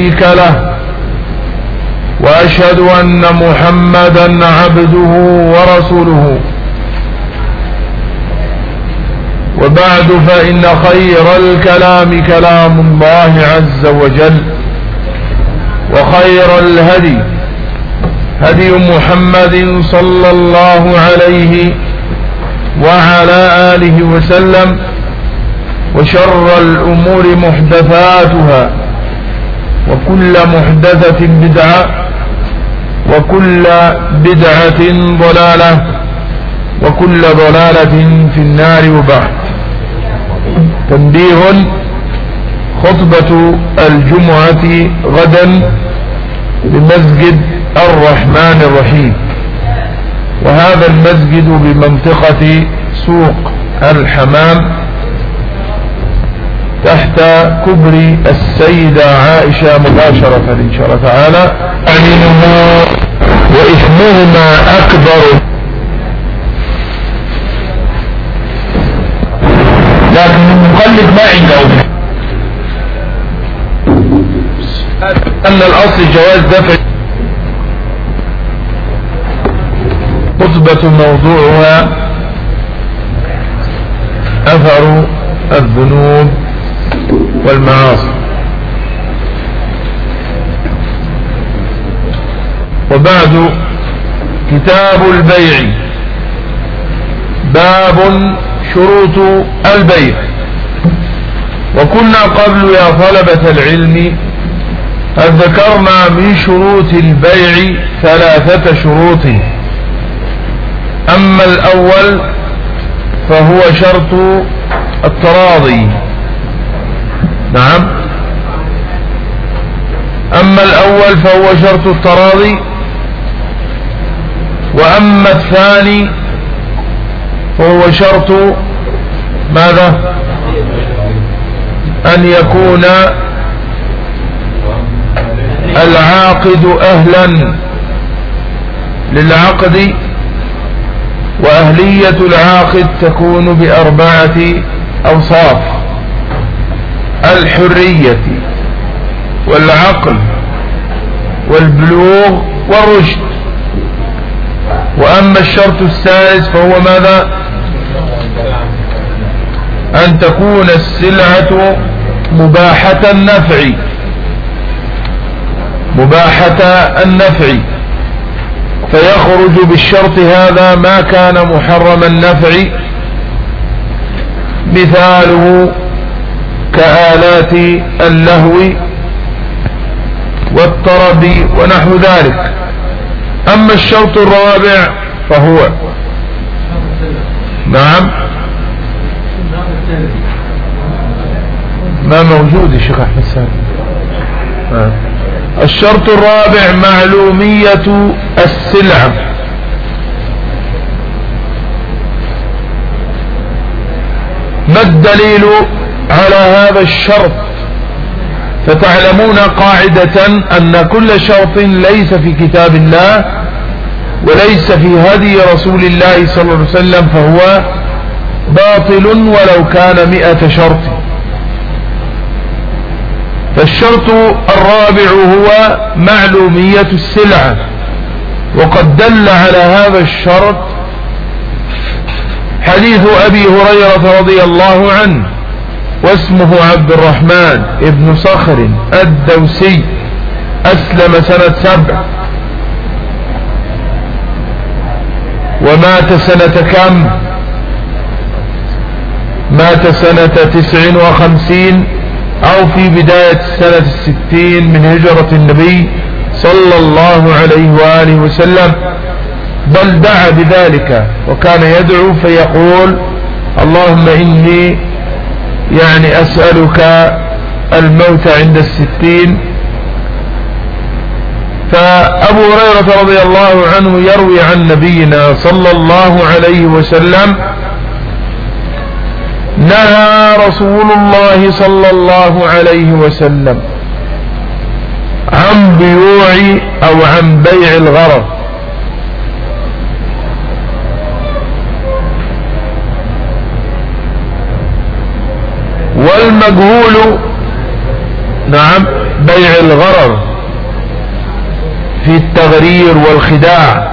شريك له وأشهد أن محمدا عبده ورسوله. وبعد فإن خير الكلام كلام الله عز وجل وخير الهدي هدي محمد صلى الله عليه وعلى آله وسلم وشر الأمور محدثاتها. وكل محدثة بدعة وكل بدعة ضلالة وكل ضلالة في النار وبعد. تنبيه خطبة الجمعة غدا بمسجد الرحمن الرحيم. وهذا المسجد بمنطقة سوق الحمام تحت كبر السيدة عائشة مباشرة إن شاء الله تعالى. أعلنها وإثمهما أكبر. لكن المقلد ما عنده. أن الأصل جواز دفع. خطبة موضوعها. أثر الذنوب. والمعاصي. وبعد كتاب البيع. باب شروط البيع. وكنا قبل يا طلبة العلم قد ذكرنا من شروط البيع ثلاثة شروط. أما الأول فهو شرط التراضي. نعم. أما الأول فهو شرط التراضي وأما الثاني فهو شرط ماذا؟ أن يكون العاقد أهلا للعقد وأهلية العاقد تكون بأربعة أوصاف. الحرية والعقل والبلوغ والرشد. وأما الشرط الثالث فهو ماذا؟ أن تكون السلعة مباحة النفع. مباحة النفع. فيخرج بالشرط هذا ما كان محرم النفع. مثاله كآلات اللهو والطرب ونحو ذلك. أما الشرط الرابع فهو نعم. ما موجود يا شيخ أحمد سالم؟ آه. الشرط الرابع معلومية السلعة. ما الدليل على هذا الشرط فتعلمون قاعدة أن كل شرط ليس في كتاب الله وليس في هدي رسول الله صلى الله عليه وسلم فهو باطل ولو كان مئة شرط. فالشرط الرابع هو معلومية السلعة. وقد دل على هذا الشرط حديث أبي هريرة رضي الله عنه. واسمه عبد الرحمن ابن صخر الدوسي أسلم سنة سبع. ومات سنة كم؟ مات سنة تسع وخمسين أو في بداية سنة الستين من هجرة النبي صلى الله عليه وآله وسلم. بل دعا بذلك وكان يدعو فيقول اللهم إني يعني أسألك الموت عند الستين. فأبو هريرة رضي الله عنه يروي عن نبينا صلى الله عليه وسلم نهى رسول الله صلى الله عليه وسلم عن بيوع أو عن بيع الغرض. والمجهول نعم بيع الغرر في التغرير والخداع.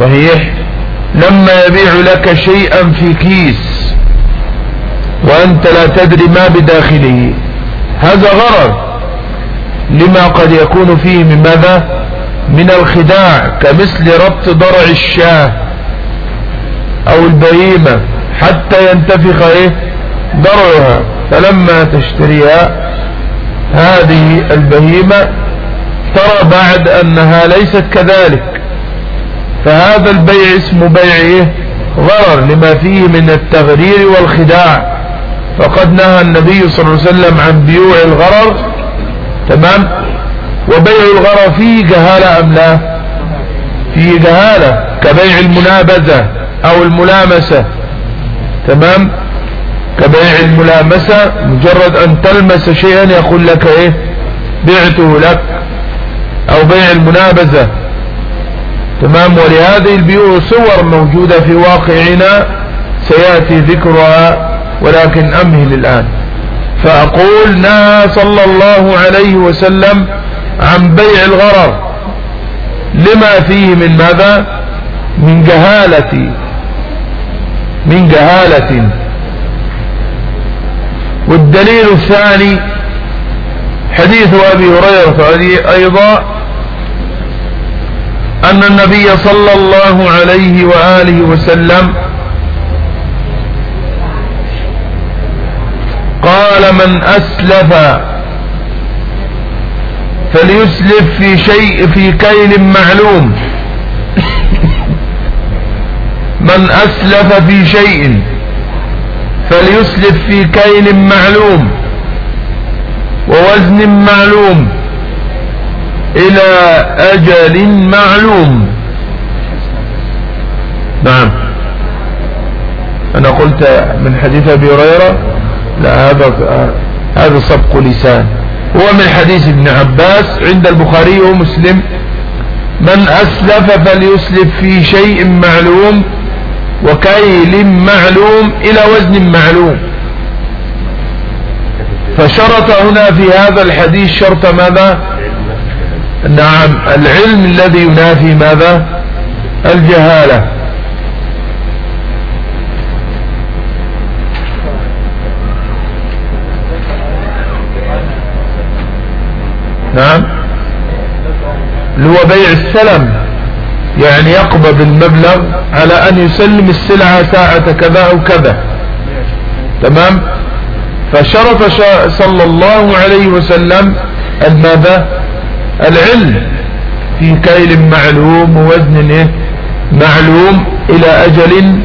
صحيح؟ لما يبيع لك شيئا في كيس وأنت لا تدري ما بداخله هذا غرر لما قد يكون فيه من ماذا؟ من الخداع كمثل ربط ضرع الشاه أو البهيمة حتى ينتفخ إيه؟ ضرعها فلما تشتريها هذه البهيمة ترى بعد أنها ليست كذلك. فهذا البيع اسمه بيع إيه؟ غرر لما فيه من التغرير والخداع. فقد نهى النبي صلى الله عليه وسلم عن بيوع الغرر. تمام؟ وبيع الغرر فيه جهالة أم لا؟ فيه جهالة كبيع المنابذة أو الملامسة. تمام؟ كبيع الملامسة مجرد أن تلمس شيئا يقول لك إيه؟ بعته لك أو بيع المنابذة تمام؟ ولهذه البيوع صور موجودة في واقعنا سيأتي ذكرها ولكن أمهل الآن. فأقول نهى صلى الله عليه وسلم عن بيع الغرر. لما فيه من ماذا؟ من جهالة. من جهالة. والدليل الثاني حديث أبي هريرة أيضا أن النبي صلى الله عليه وآله وسلم قال من أسلف فليسلف في شيء في كيل معلوم. من أسلف في شيء فليسلف في كيل معلوم ووزن معلوم إلى أجل معلوم. نعم. أنا قلت من حديث أبي هريرة لا هذا هذا سبق لسان. هو من حديث ابن عباس عند البخاري ومسلم من أسلف فليسلف في شيء معلوم وكيل معلوم إلى وزن معلوم. فشرط هنا في هذا الحديث شرط ماذا؟ نعم العلم الذي ينافي ماذا؟ الجهالة. نعم. اللي هو بيع السلم. يعني يقبض المبلغ على أن يسلم السلعة ساعة كذا أو كذا. تمام؟ فشرط صلى الله عليه وسلم ماذا؟ العلم في كيل معلوم ووزن إيه؟ معلوم إلى أجل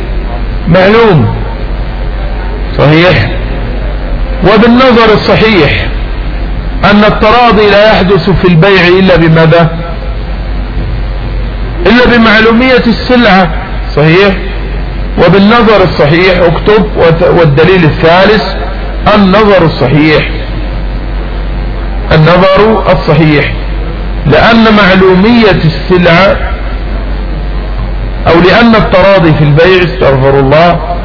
معلوم. صحيح؟ وبالنظر الصحيح أن التراضي لا يحدث في البيع إلا بماذا؟ إلا بمعلومية السلعة صحيح؟ وبالنظر الصحيح اكتب والدليل الثالث النظر الصحيح. النظر الصحيح. لأن معلومية السلعة أو لأن التراضي في البيع استغفر الله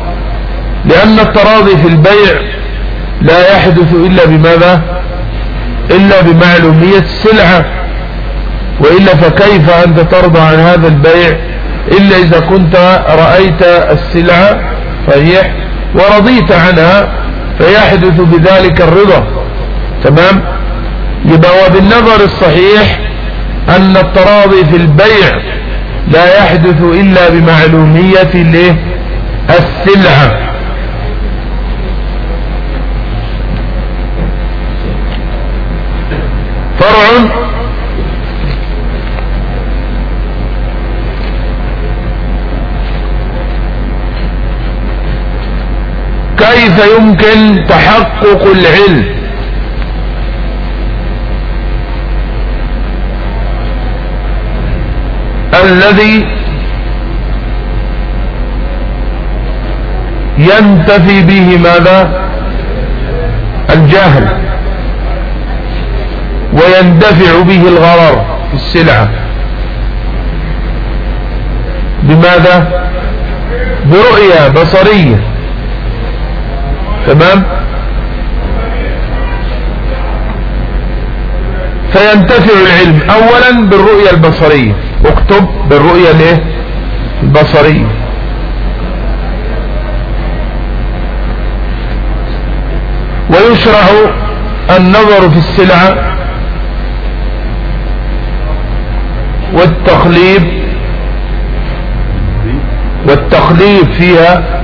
لأن التراضي في البيع لا يحدث إلا بماذا؟ إلا بمعلومية السلعة. وإلا فكيف أنت ترضى عن هذا البيع إلا إذا كنت رأيت السلعة صحيح ورضيت عنها فيحدث بذلك الرضا. تمام؟ يبقى وبالنظر الصحيح أن التراضي في البيع لا يحدث إلا بمعلومية السلعة كيف يمكن تحقق العلم؟ الذي ينتفي به ماذا؟ الجهل ويندفع به الغرر في السلعة. بماذا؟ برؤية بصرية. تمام؟ فينتفع العلم اولا بالرؤية البصرية. اكتب بالرؤية الايه البصرية. ويشرع النظر في السلعة والتقليب والتقليب فيها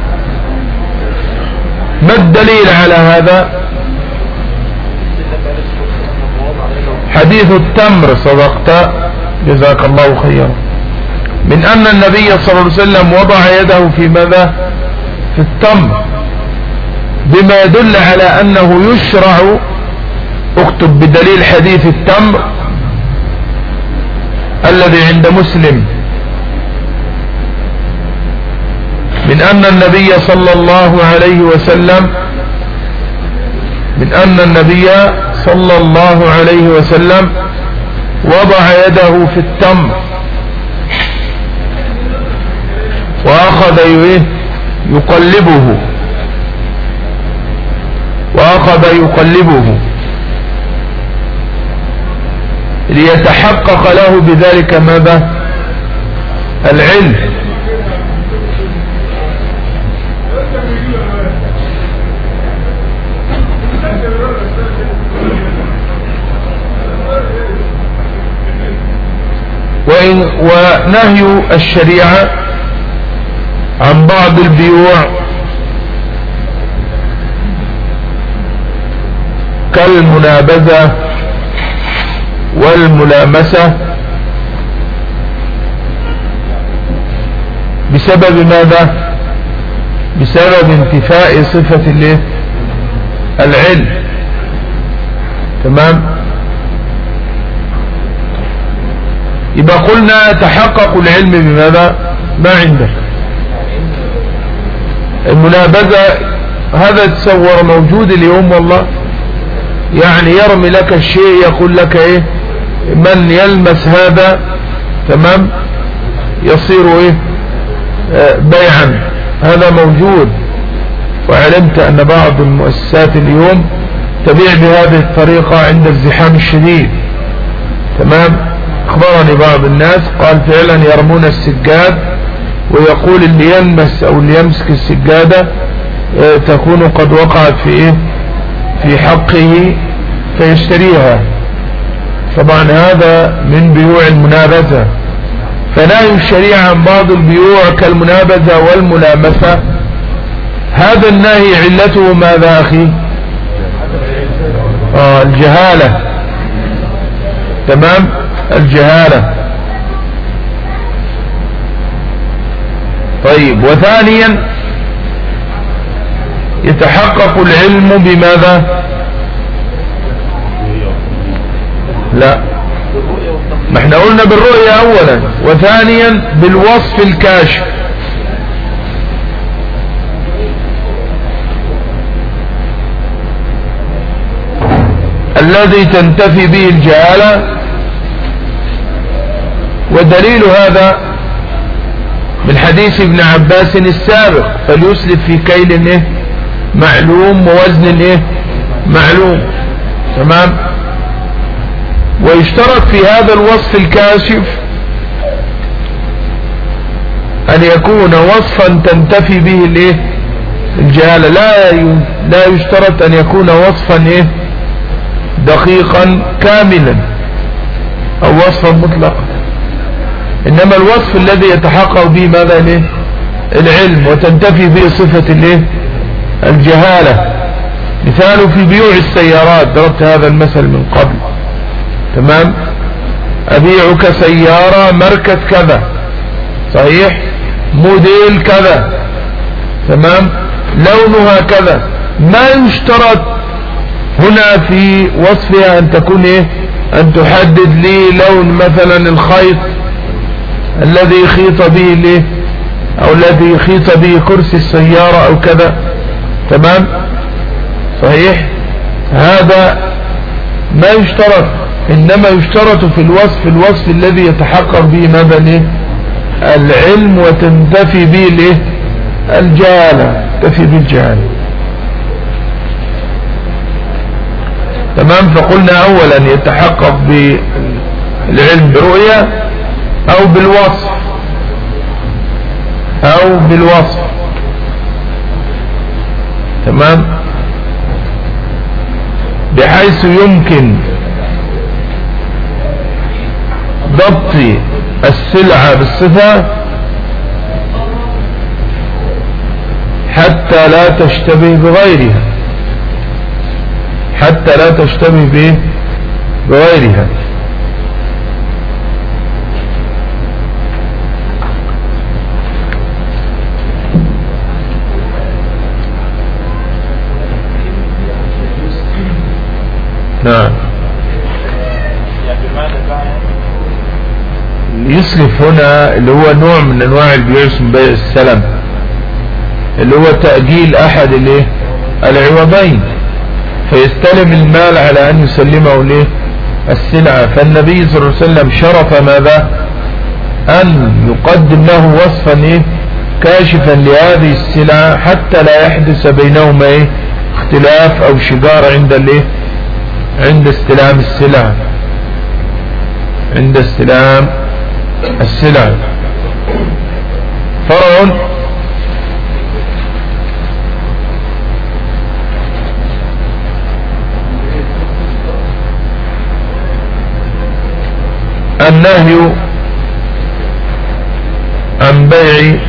ما الدليل على هذا؟ حديث التمر صدقت. جزاك الله خيرا. من أن النبي صلى الله عليه وسلم وضع يده في ماذا؟ في التمر. بما يدل على أنه يشرع. اكتب بدليل حديث التمر الذي عند مسلم. من أن النبي صلى الله عليه وسلم من أن النبي صلى الله عليه وسلم وضع يده في التمر وأخذ يقلبه وأخذ يقلبه ليتحقق له بذلك ماذا العلم. ونهي الشريعة عن بعض البيوع. كالمنابذة والملامسة بسبب ماذا؟ بسبب انتفاء صفة العلم. تمام؟ يبقى قلنا تحقق العلم بماذا؟ ما عنده. المنابذة هذا تصور موجود اليوم والله. يعني يرمي لك الشيء يقول لك إيه؟ من يلمس هذا؟ تمام؟ يصير إيه؟ بيعا. هذا موجود. وعلمت أن بعض المؤسسات اليوم تبيع بهذه الطريقة عند الزحام الشديد. تمام؟ أخبرني بعض الناس قال فعلا يرمون السجاد ويقول اللي يلمس أو اللي يمسك السجادة آه تكون قد وقعت في إيه؟ في حقه فيشتريها. طبعا هذا من بيوع المنابذة. فنهي الشريعة عن بعض البيوع كالمنابذة والملامسة. هذا النهي علته ماذا أخي؟ آه الجهالة. تمام؟ الجهالة. طيب وثانيا يتحقق العلم بماذا؟ لا. ما إحنا قلنا بالرؤية اولا وثانيا بالوصف الكاشف. الذي تنتفي به الجهالة ودليل هذا من حديث ابن عباس السابق فليسلف في كيل إيه؟ معلوم ووزن إيه؟ معلوم. تمام؟ ويشترط في هذا الوصف الكاشف أن يكون وصفا تنتفي به الإيه؟ الجهالة لا لا يشترط أن يكون وصفا إيه؟ دقيقا كاملا أو وصفا مطلقا. إنما الوصف الذي يتحقق به ماذا الايه العلم وتنتفي به صفة الايه الجهالة. مثال في بيوع السيارات ضربت هذا المثل من قبل. تمام؟ أبيعك سيارة ماركة كذا. صحيح؟ موديل كذا. تمام؟ لونها كذا. ما يشترط هنا في وصفها أن تكون إيه؟ أن تحدد لي لون مثلا الخيط الذي يخيط به ليه؟ أو الذي يخيط به كرسي السيارة أو كذا. تمام؟ صحيح؟ هذا ما يشترط إنما يشترط في الوصف الوصف الذي يتحقق به ماذا ليه العلم وتنتفي به الايه الجهالة تنتفي بالجهالة تمام؟ فقلنا اولا يتحقق بالعلم برؤية أو بالوصف. أو بالوصف. تمام؟ بحيث يمكن ضبط السلعة بالصفة حتى لا تشتبه بغيرها. حتى لا تشتبه بغيرها. نعم. يسلف هنا اللي هو نوع من أنواع بيع السلم. اللي هو تأجيل أحد الإيه؟ العوضين. فيستلم المال على أن يسلمه له السلعة. فالنبي صلى الله عليه وسلم شرف ماذا؟ أن يقدم له وصفا إيه؟ كاشفا لهذه السلعة حتى لا يحدث بينهما إيه؟ اختلاف أو شجار عند الإيه؟ عند استلام السلع. عند استلام السلع. فرع النهي عن بيع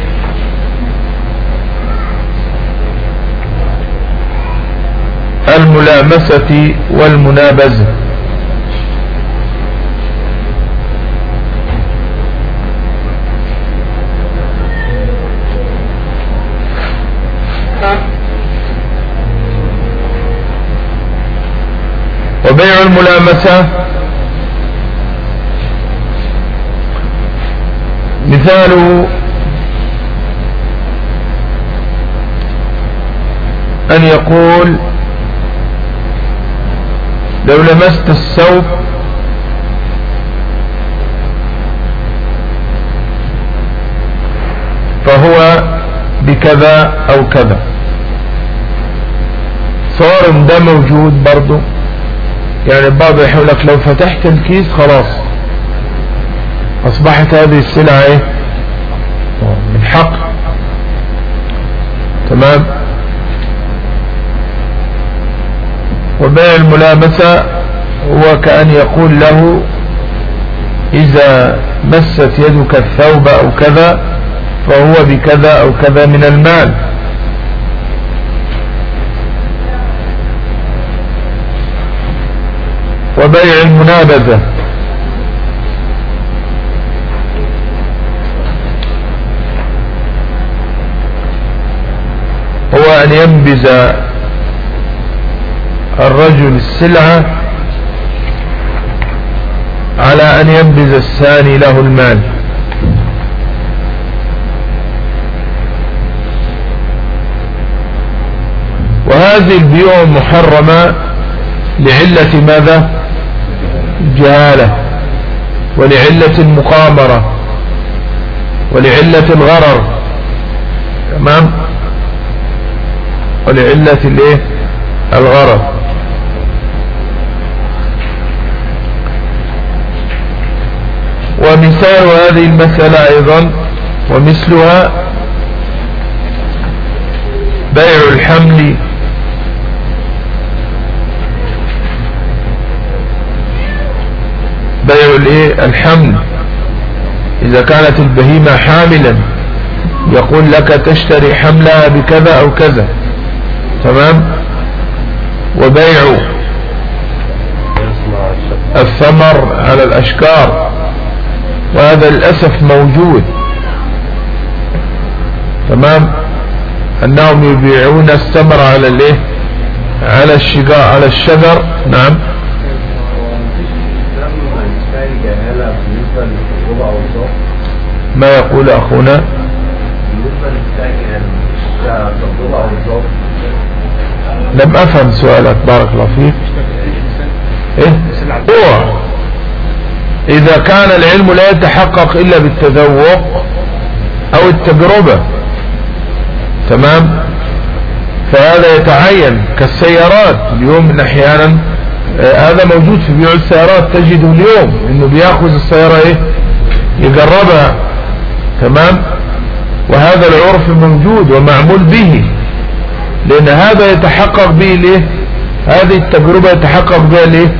الملامسة والمنابزة. وبيع الملامسة. مثاله أن يقول لو لمست الثوب فهو بكذا أو كذا. صار ده موجود برضو. يعني البعض يحول لك لو فتحت الكيس خلاص. أصبحت هذه السلعة إيه؟ من حق. تمام؟ وبيع الملامسة هو كأن يقول له إذا مست يدك الثوب أو كذا فهو بكذا أو كذا من المال. وبيع المنابذة. هو أن ينبذ الرجل السلعة على أن ينبذ الثاني له المال. وهذه البيوع محرمة لعلة ماذا؟ جهالة ولعلة المقامرة ولعلة الغرر. تمام؟ ولعلة الايه؟ الغرر. ومثال هذه المسألة أيضا ومثلها بيع الحمل. بيع الحمل. إذا كانت البهيمة حاملا يقول لك تشتري حملها بكذا أو كذا. تمام؟ وبيع الثمر على الأشكار. وهذا للأسف موجود. تمام؟ أنهم يبيعون الثمر على الإيه؟ على الشجار على الشجر. نعم. ما يقول أخونا؟ لم أفهم سؤالك بارك الله فيك. إيه؟ إذا كان العلم لا يتحقق إلا بالتذوق أو التجربة. تمام؟ فهذا يتعين كالسيارات. اليوم من أحيانا آه، هذا موجود في بيوع السيارات. تجده اليوم إنه بيأخذ السيارة إيه؟ يجربها. تمام؟ وهذا العرف موجود ومعمول به. لأن هذا يتحقق به ليه؟ هذه التجربة يتحقق بها ليه؟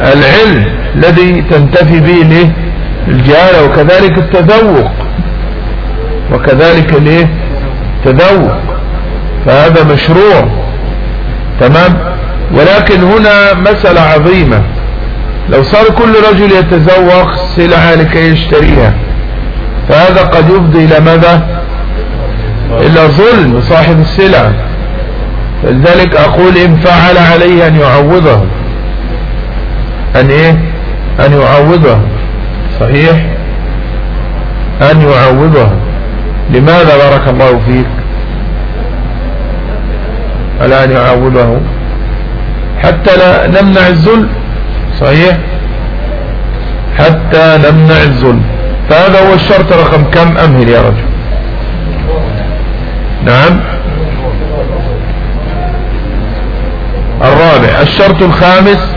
العلم. الذي تنتفي به الجهالة وكذلك التذوق. وكذلك ليه؟ تذوق فهذا مشروع. تمام؟ ولكن هنا مسألة عظيمة. لو صار كل رجل يتذوق سلعة لكي يشتريها. فهذا قد يفضي إلى ماذا؟ إلى ظلم صاحب السلعة فلذلك أقول إن فعل عليه أن يعوضه. أن إيه؟ أن يعوضه. صحيح؟ أن يعوضه. لماذا بارك الله فيك؟ على أن يعوضه؟ حتى لا نمنع الظلم صحيح؟ حتى نمنع الظلم فهذا هو الشرط رقم كم؟ أمهل يا رجل؟ نعم. الرابع الشرط الخامس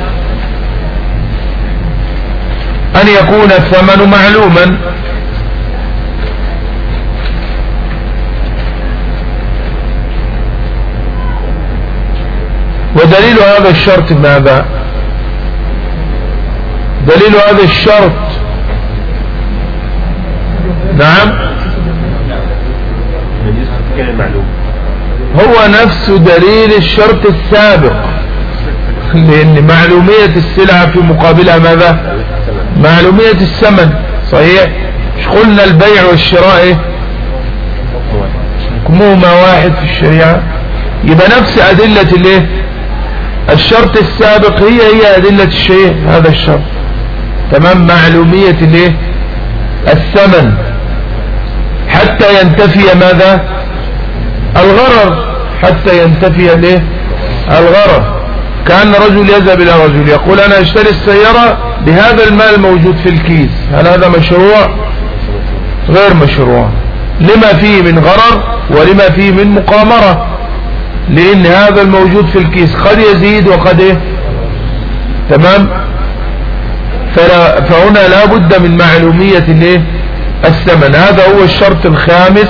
أن يكون الثمن معلوما. ودليل هذا الشرط ماذا؟ دليل هذا الشرط. نعم. هو نفس دليل الشرط السابق. لأن معلومية السلعة في مقابلها ماذا؟ معلومية الثمن صحيح؟ مش قلنا البيع والشراء؟ إيه؟ واحد في الشريعة. يبقى نفس أدلة الايه الشرط السابق هي هي أدلة الشيء هذا الشرط. تمام؟ معلومية الايه الثمن. حتى ينتفي ماذا؟ الغرر. حتى ينتفي الايه الغرر. كأن رجل يذهب إلى رجل يقول أنا أشتري السيارة بهذا المال الموجود في الكيس. هل هذا مشروع؟ غير مشروع. لما فيه من غرر ولما فيه من مقامرة. لأن هذا الموجود في الكيس قد يزيد وقد إيه؟ تمام؟ فهنا لا بد من معلومية الايه الثمن. هذا هو الشرط الخامس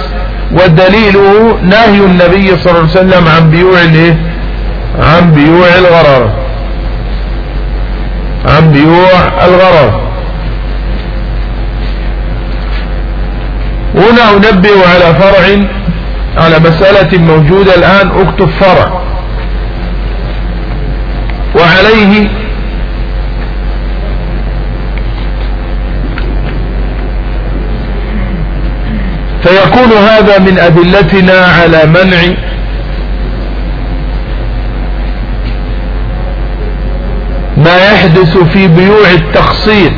ودليله نهي النبي صلى الله عليه وسلم عن بيوع الإيه؟ عن بيوع الغرر. عن بيوع الغرر هنا أنبه على فرع على مسألة موجودة الآن أكتب فرع. وعليه فيكون هذا من أدلتنا على منع ما يحدث في بيوع التقسيط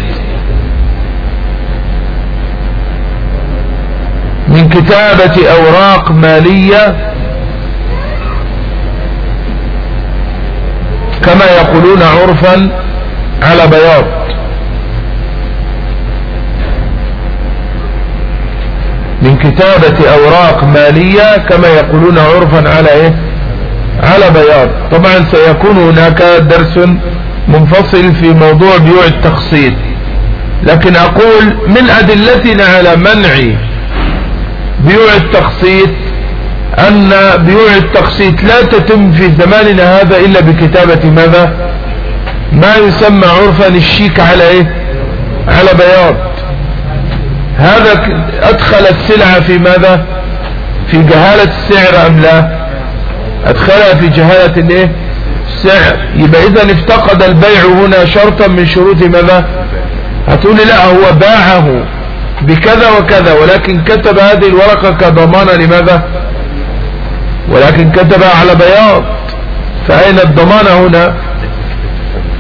من كتابة أوراق مالية كما يقولون عرفا على بياض. من كتابة أوراق مالية كما يقولون عرفا على إيه؟ على بياض. طبعا سيكون هناك درس منفصل في موضوع بيوع التقسيط لكن أقول من أدلتنا على منع بيوع التقسيط أن بيوع التقسيط لا تتم في زماننا هذا إلا بكتابة ماذا؟ ما يسمى عرفا الشيك على إيه؟ على بياض. هذا أدخل السلعة في ماذا؟ في جهالة السعر أم لا؟ أدخلها في جهالة الإيه؟ السعر. يبقى إذا افتقد البيع هنا شرطا من شروط ماذا؟ هتقول لا هو باعه بكذا وكذا ولكن كتب هذه الورقة كضمانة لماذا؟ ولكن كتبها على بياض. فأين الضمانة هنا؟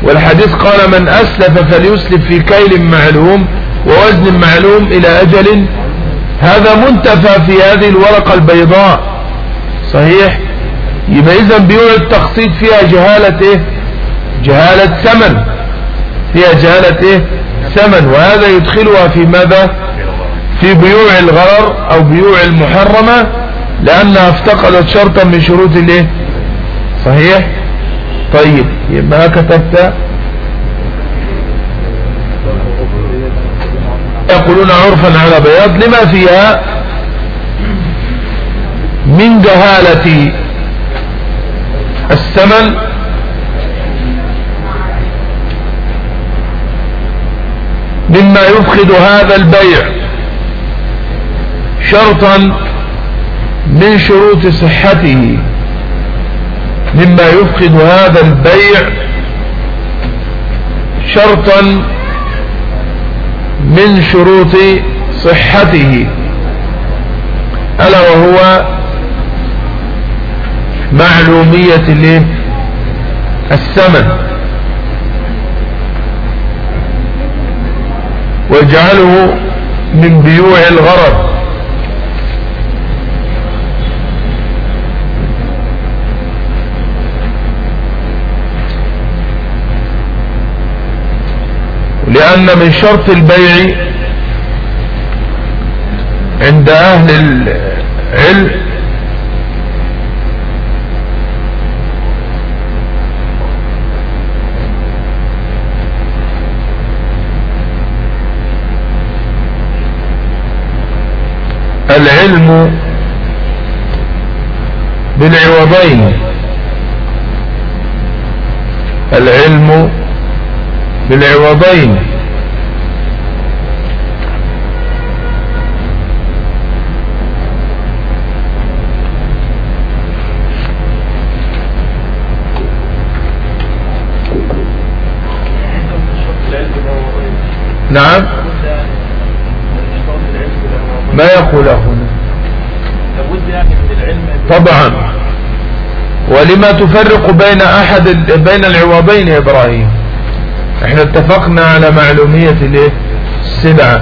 والحديث قال من أسلف فليسلف في كيل معلوم ووزن معلوم إلى أجل. هذا منتفى في هذه الورقة البيضاء. صحيح؟ يبقى إذا بيوع التخصيص فيها جهالة إيه؟ جهالة ثمن. فيها جهالة إيه؟ ثمن. وهذا يدخلها في ماذا؟ في بيوع الغرر أو بيوع المحرمة لأنها افتقدت شرطا من شروط الإيه؟ صحيح؟ طيب ما كتبت؟ يقولون عرفا على بياض. لما فيها؟ من جهالة الثمن مما يفقد هذا البيع شرطا من شروط صحته مما يفقد هذا البيع شرطا من شروط صحته ألا وهو معلومية الثمن. واجعله من بيوع الغرض. لأن من شرط البيع عند أهل العلم العلم بالعوضين. العلم بالعوضين. نعم. ما يقول هنا طبعا. ولما تفرق بين أحد بين العوضين يا إبراهيم؟ إحنا اتفقنا على معلومية السلعة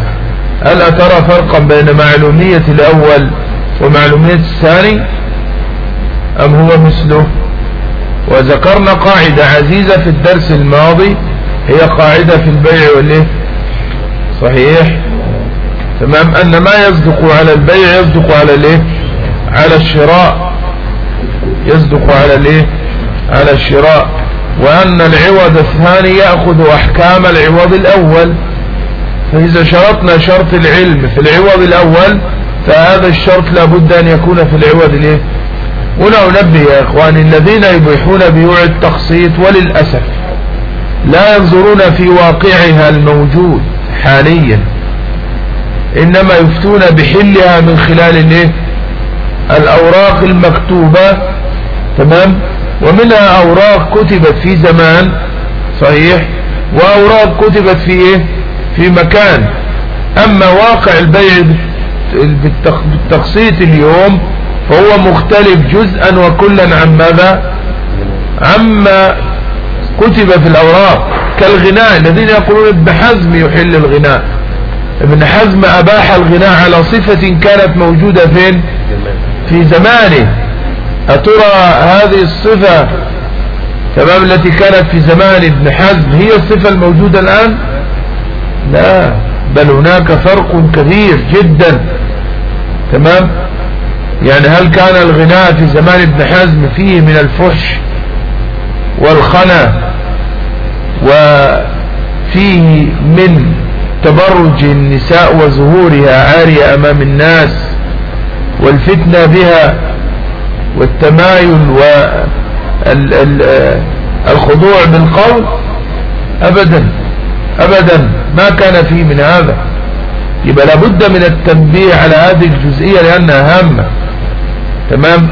هل اترى فرقا بين معلومية الأول ومعلومية الثاني؟ أم هو مثله؟ وذكرنا قاعدة عزيزة في الدرس الماضي هي قاعدة في البيع والإيه؟ صحيح. تمام؟ أن ما يصدق على البيع يصدق على الإيه؟ على الشراء. يصدق على الإيه؟ على الشراء. وأن العوض الثاني يأخذ أحكام العوض الأول. فإذا شرطنا شرط العلم في العوض الأول فهذا الشرط لابد أن يكون في العوض الإيه؟ هنا أنبه يا إخواني الذين يبيحون بيوع التقسيط وللأسف لا ينظرون في واقعها الموجود حاليا. إنما يفتون بحلها من خلال الايه الأوراق المكتوبة. تمام؟ ومنها أوراق كتبت في زمان صحيح؟ وأوراق كتبت في إيه؟ في مكان. أما واقع البيع بالتقسيط اليوم فهو مختلف جزءا وكلا عن ماذا؟ عما كتب في الأوراق. كالغناء الذين يقولون ابن حزم يحل الغناء. ابن حزم أباح الغناء على صفة كانت موجودة فين؟ في زمانه. أترى هذه الصفة تمام التي كانت في زمان ابن حزم هي الصفة الموجودة الآن؟ لا بل هناك فرق كبير جدا. تمام؟ يعني هل كان الغناء في زمان ابن حزم فيه من الفحش والخنا وفيه من تبرج النساء وظهورها عارية أمام الناس والفتنة بها والتمايل والخضوع بالقول أبدا أبدا ما كان فيه من هذا. يبقى لابد من التنبيه على هذه الجزئية لأنها هامة. تمام؟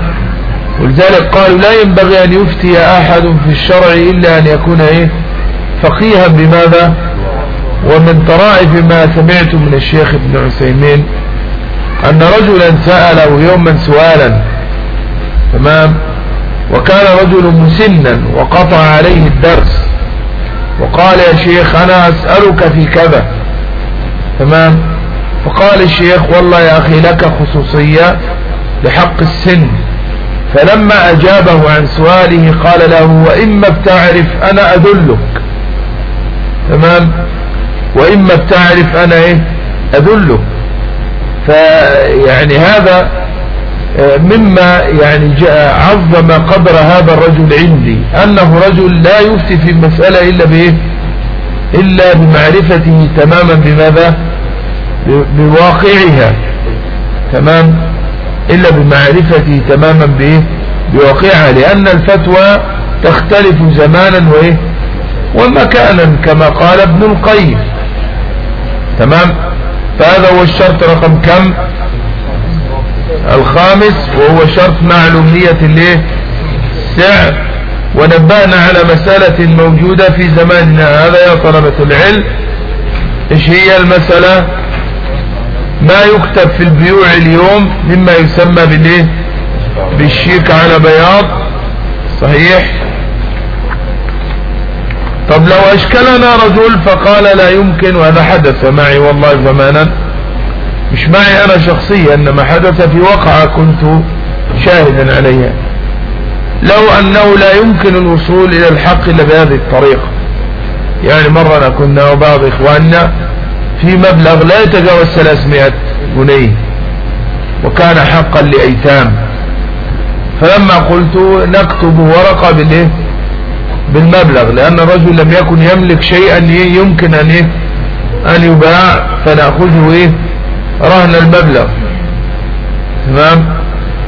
ولذلك قالوا لا ينبغي أن يفتي أحد في الشرع إلا أن يكون إيه؟ فقيها. بماذا؟ ومن طرائف ما سمعت من الشيخ ابن عثيمين أن رجلا سأله يوما سؤالا تمام؟ وكان رجل مسنا وقطع عليه الدرس وقال يا شيخ أنا أسألك في كذا تمام؟ فقال الشيخ والله يا أخي لك خصوصية لحق السن. فلما أجابه عن سؤاله قال له وإما بتعرف أنا أدلك تمام؟ وإما بتعرف أنا إيه؟ أدلك فيعني هذا آه، مما يعني عظم قدر هذا الرجل عندي. أنه رجل لا يفتي في المسألة إلا بإيه؟ إلا بمعرفته تماما بماذا؟ بواقعها. تمام؟ إلا بمعرفته تماما بإيه؟ بواقعها. لأن الفتوى تختلف زمانا وإيه؟ ومكانا كما قال ابن القيم. تمام؟ فهذا هو الشرط رقم كم؟ الخامس وهو شرط معلومية الايه السعر ونبهنا على مسألة موجودة في زماننا. هذا يا طلبة العلم. إيش هي المسألة؟ ما يكتب في البيوع اليوم مما يسمى بالإيه؟ بالشيك على بياض. صحيح؟ طب لو أشكلنا رجل فقال لا يمكن وهذا حدث معي والله زمانا مش معي أنا شخصيا إنما حدث في وقعة كنت شاهدا عليها. لو أنه لا يمكن الوصول إلى الحق إلا بهذه الطريقة. يعني مرة كنا وبعض إخواننا في مبلغ لا يتجاوز 300 جنيه وكان حقا لأيتام. فلما قلت نكتب ورقة بالإيه؟ بالمبلغ لأن الرجل لم يكن يملك شيئا يمكن أن إيه؟ أن يباع فنأخذه إيه؟ رهن المبلغ. تمام؟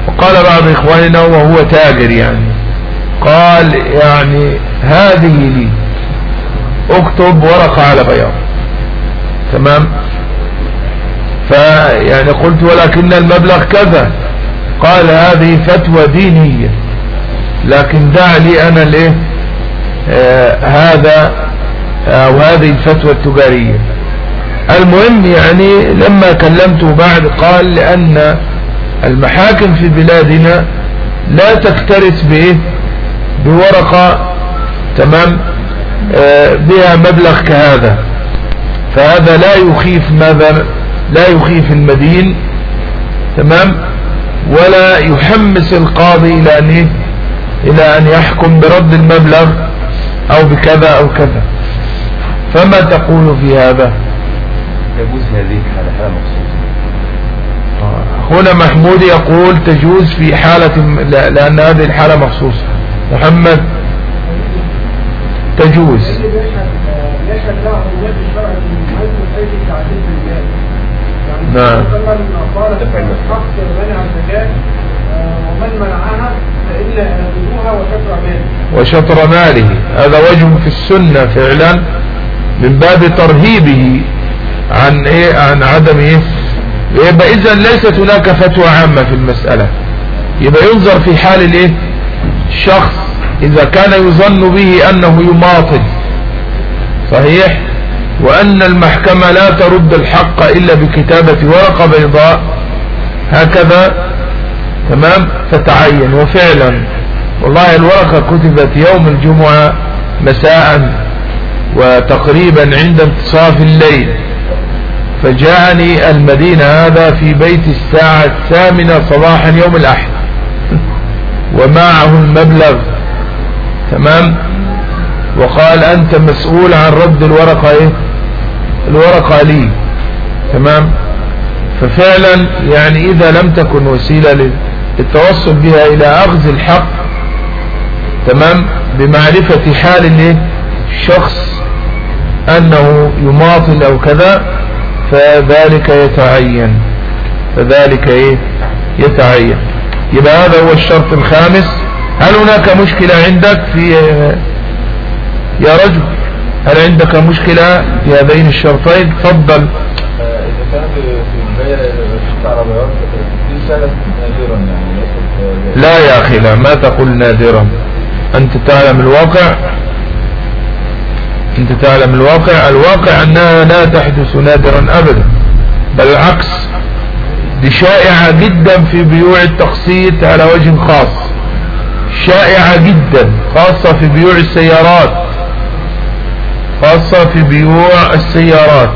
وقال بعض إخواننا وهو تاجر يعني. قال يعني هذه لي. اكتب ورقة على بياض. تمام؟ فيعني قلت ولكن المبلغ كذا. قال هذه فتوى دينية. لكن دع لي أنا آه هذا أو آه هذه الفتوى التجارية. المهم يعني لما كلمته بعد قال لأن المحاكم في بلادنا لا تكترث بايه بورقة تمام آه بها مبلغ كهذا. فهذا لا يخيف ماذا؟ لا يخيف المدين تمام ولا يحمس القاضي إلى أن إيه؟ إلى أن يحكم برد المبلغ. أو بكذا أو كذا. فما تقول في هذا؟ تجوز هذه الحالة حالة مخصوصة هنا محمود يقول تجوز في حالة لأن هذه الحالة مخصوصة. محمد؟ تجوز. يعني نعم ومن منعها فإلا وشطر ماله. هذا وجه في السنة فعلا من باب ترهيبه عن إيه؟ عن عدم إيه؟ يبقى اذا ليست هناك فتوى عامة في المسألة. يبقى ينظر في حال الإيه؟ الشخص إذا كان يظن به أنه يماطل صحيح؟ وأن المحكمة لا ترد الحق إلا بكتابة ورقة بيضاء هكذا تمام؟ فتعين. وفعلا والله الورقة كتبت يوم الجمعة مساء وتقريبا عند انتصاف الليل. فجاءني المدينة هذا في بيت الساعة الثامنة صباحا يوم الأحد. ومعه المبلغ. تمام؟ وقال أنت مسؤول عن رد الورقة إيه؟ الورقة لي. تمام؟ ففعلا يعني إذا لم تكن وسيلة للتوصل بها إلى أخذ الحق تمام؟ بمعرفة حال الايه الشخص أنه يماطل أو كذا فذلك يتعين. فذلك إيه؟ يتعين. يبقى هذا هو الشرط الخامس. هل هناك مشكلة عندك في يا رجل؟ هل عندك مشكلة في هذين الشرطين؟ تفضل. إذا كان في نادرا يعني لا يا أخي لا ما تقول نادرا. أنت تعلم الواقع. أنت تعلم الواقع. الواقع أنها لا تحدث نادرا أبدا بل العكس. دي شائعة جدا في بيوع التقسيط على وجه خاص. شائعة جدا خاصة في بيوع السيارات. خاصة في بيوع السيارات.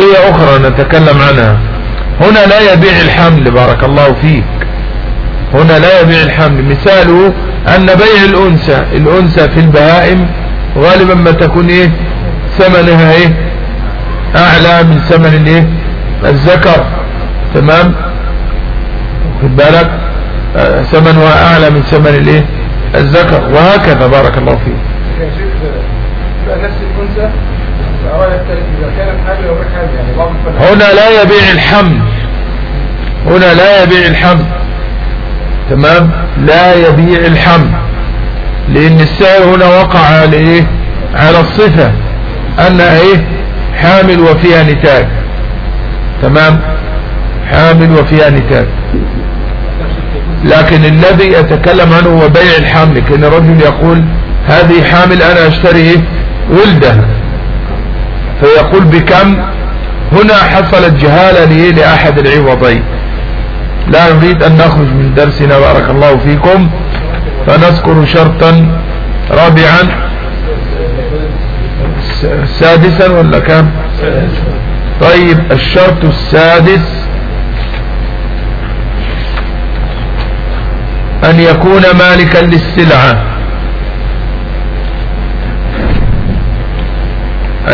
هي أخرى نتكلم عنها. هنا لا يبيع الحمل بارك الله فيك. هنا لا يبيع الحمل. مثاله أن بيع الأنثى الأنثى في البهائم غالبا ما تكون إيه؟ ثمنها إيه؟ أعلى من ثمن الإيه؟ الذكر. تمام؟ خد بالك؟ آه، ثمنها أعلى من ثمن الإيه؟ الذكر. وهكذا بارك الله فيك. نفس الأنثى؟ يعني هنا لا يبيع الحمل. هنا لا يبيع الحمل. تمام؟ لا يبيع الحمل. لأن السعر هنا وقع على إيه؟ على الصفة. انها إيه؟ حامل وفيها نتاج. تمام؟ حامل وفيها نتاج. لكن الذي يتكلم عنه هو بيع الحمل. كان رجل يقول هذه حامل أنا أشتري إيه؟ ولدها فيقول بكم هنا حصلت جهالة؟ لأحد العوضين. لا نريد أن نخرج من درسنا بارك الله فيكم. فنذكر شرطا رابعا. سادسا ولا كم؟ طيب الشرط السادس. أن يكون مالكا للسلعة.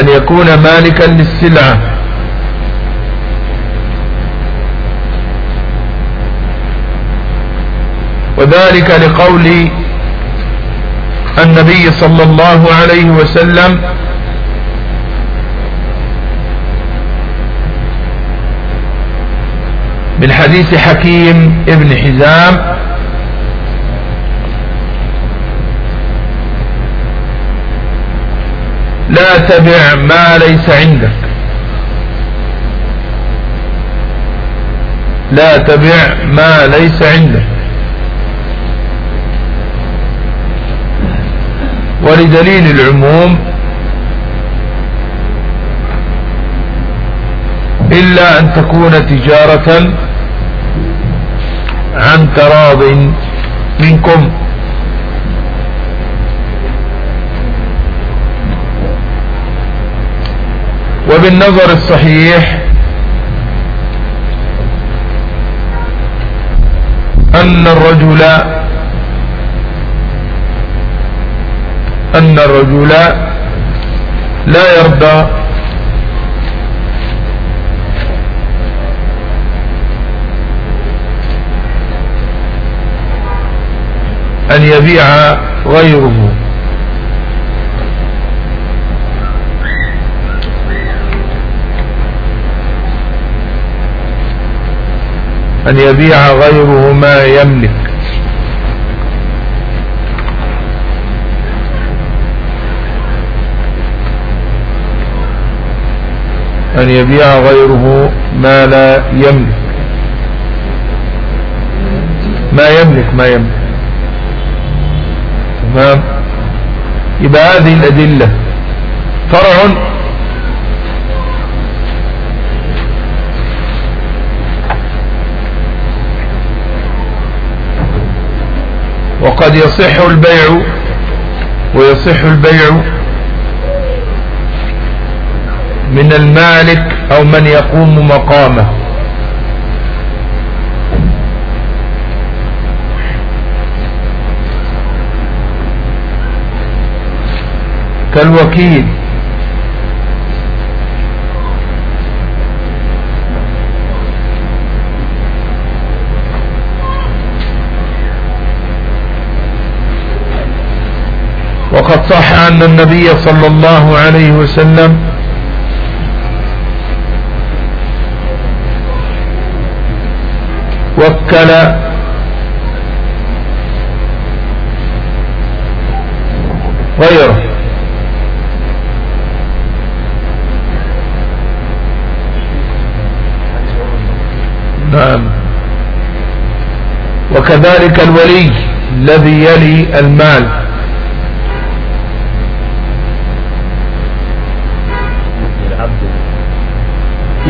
أن يكون مالكا للسلعة. وذلك لقول النبي صلى الله عليه وسلم من حديث حكيم ابن حزام لا تبع ما ليس عندك. لا تبع ما ليس عندك. ولدليل العموم إلا أن تكون تجارة عن تراض منكم. وبالنظر الصحيح أن الرجل أن الرجل لا يرضى أن يبيع غيره. أن يبيع غيره ما يملك. أن يبيع غيره ما لا يملك. ما يملك ما يملك. تمام؟ يبقى هذه الأدلة. فرع وقد يصح البيع ويصح البيع من المالك أو من يقوم مقامه. كالوكيل. وقد صح أن النبي صلى الله عليه وسلم وكل غيره. نعم. وكذلك الولي الذي يلي المال.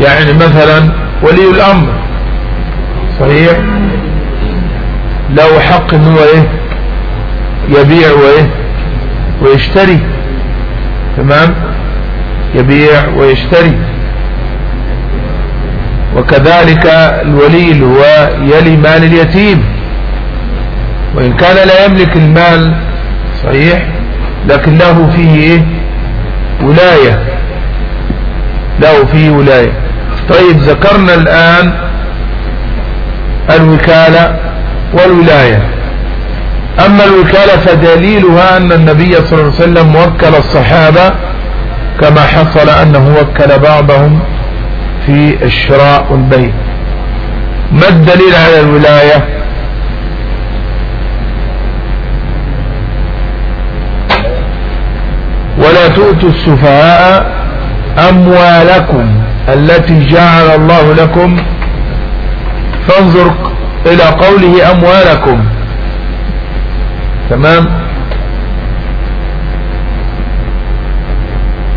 يعني مثلا ولي الأمر صحيح؟ له حق إن هو إيه؟ يبيع وإيه؟ ويشتري تمام؟ يبيع ويشتري. وكذلك الولي اللي هو يلي مال اليتيم. وإن كان لا يملك المال صحيح؟ لكن له فيه إيه؟ ولاية. له فيه ولاية. طيب ذكرنا الآن الوكالة والولاية. أما الوكالة فدليلها أن النبي صلى الله عليه وسلم وكل الصحابة كما حصل أنه وكل بعضهم في الشراء والبيع. ما الدليل على الولاية؟ ولا تؤتوا السفهاء أموالكم. التي جعل الله لكم. فانظر إلى قوله أموالكم. تمام؟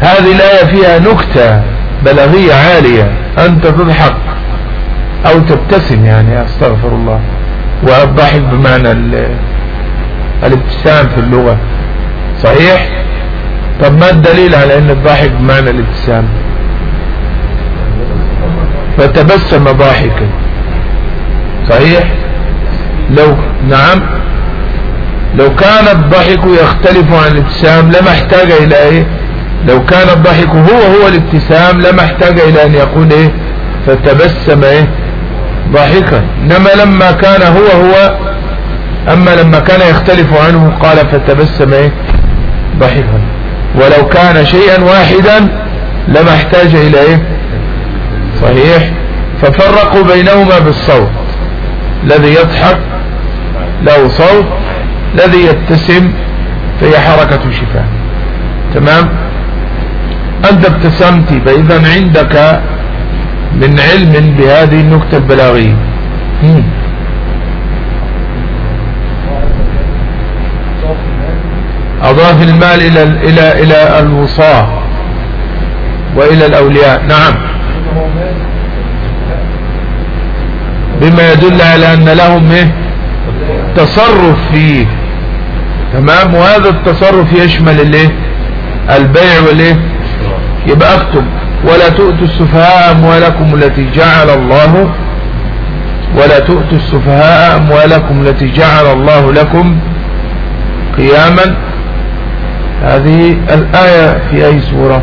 هذه الآية فيها نكتة بلاغية عالية. أنت تضحك أو تبتسم يعني أستغفر الله. والضحك بمعنى الابتسام في اللغة. صحيح؟ طب ما الدليل على أن الضحك بمعنى الابتسام؟ فتبسم ضاحكا. صحيح؟ لو نعم. لو كان الضحك يختلف عن الابتسام لما احتاج إلى إيه؟ لو كان الضحك هو هو الابتسام لما احتاج إلى أن يقول إيه؟ فتبسم إيه؟ ضاحكا. إنما لما كان هو هو أما لما كان يختلف عنه قال فتبسم إيه؟ ضاحكا. ولو كان شيئا واحدا لما احتاج إلى إيه؟ صحيح ففرقوا بينهما بالصوت. الذي يضحك له صوت الذي يبتسم فهي حركة شفاه تمام؟ أنت ابتسمت فإذا عندك من علم بهذه النكتة البلاغية. أضاف المال إلى إلى إلى الوصاة وإلى الأولياء. نعم. بما يدل على أن لهم إيه؟ تصرف فيه. تمام؟ وهذا التصرف يشمل الإيه؟ البيع والإيه؟ يبقى اكتب ولا تؤتوا السفهاء أموالكم التي جعل الله ولا تؤتوا السفهاء أموالكم التي جعل الله لكم قياما. هذه الآية في أي سورة؟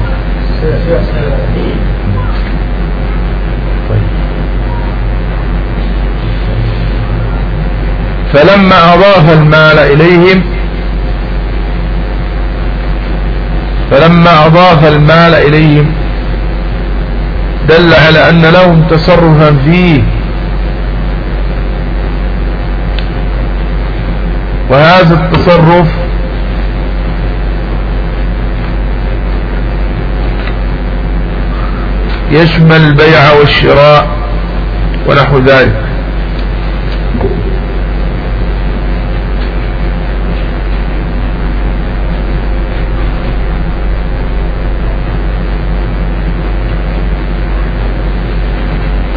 فلما أضاف المال إليهم فلما أضاف المال إليهم دل على أن لهم تصرفا فيه. وهذا التصرف يشمل البيع والشراء ونحو ذلك.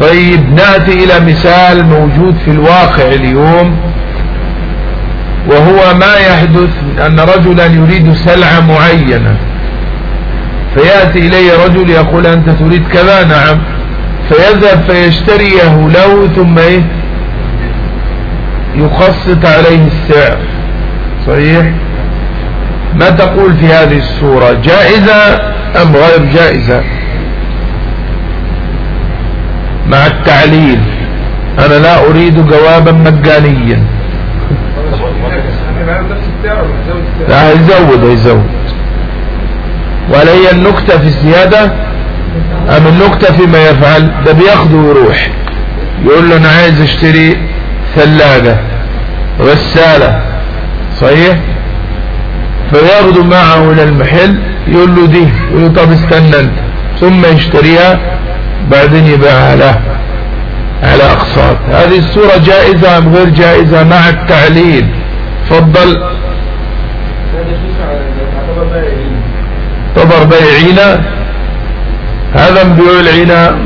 طيب نأتي إلى مثال موجود في الواقع اليوم وهو ما يحدث أن رجلا يريد سلعة معينة. فيأتي إليه رجل يقول أنت تريد كذا؟ نعم. فيذهب فيشتريه له ثم إيه؟ يخصط عليه السعر. صحيح؟ ما تقول في هذه الصورة؟ جائزة أم غير جائزة؟ مع التعليل. أنا لا أريد جوابا مجانيا. لا هيزود هيزود ولا النكتة في الزيادة؟ أم النكتة فيما يفعل؟ ده بياخده ويروح. يقول له أنا عايز أشتري ثلاجة. غسالة. صحيح؟ فياخده معه إلى المحل يقول له دي يقول له طب استنى أنت. ثم يشتريها بعدين يبيعها له على أقساط. هذه الصورة جائزة أم غير جائزة؟ مع التعليل. فضل تعتبر بيع هذا من بيع العينة؟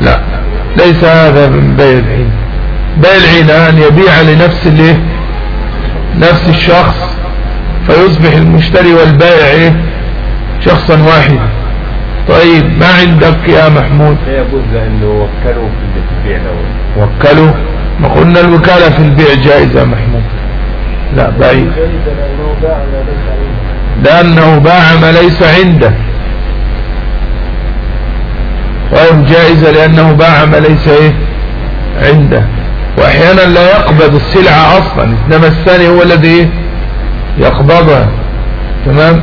لا. ليس هذا من بيع العينة بيع العينة أن يبيع لنفس الايه نفس الشخص. فيصبح المشتري والبائع إيه؟ شخصا واحدا. طيب ما عندك يا محمود؟ يجوز لأنه وكلوا في البيع وكلوا؟ ما قلنا الوكالة في البيع جائزة محمود. لا بعيد. لأنه باع ما ليس عنده. غير جائزة لأنه باع ما ليس إيه؟ عنده. وأحيانا لا يقبض السلعة أصلا إنما الثاني هو الذي يقبضها. تمام؟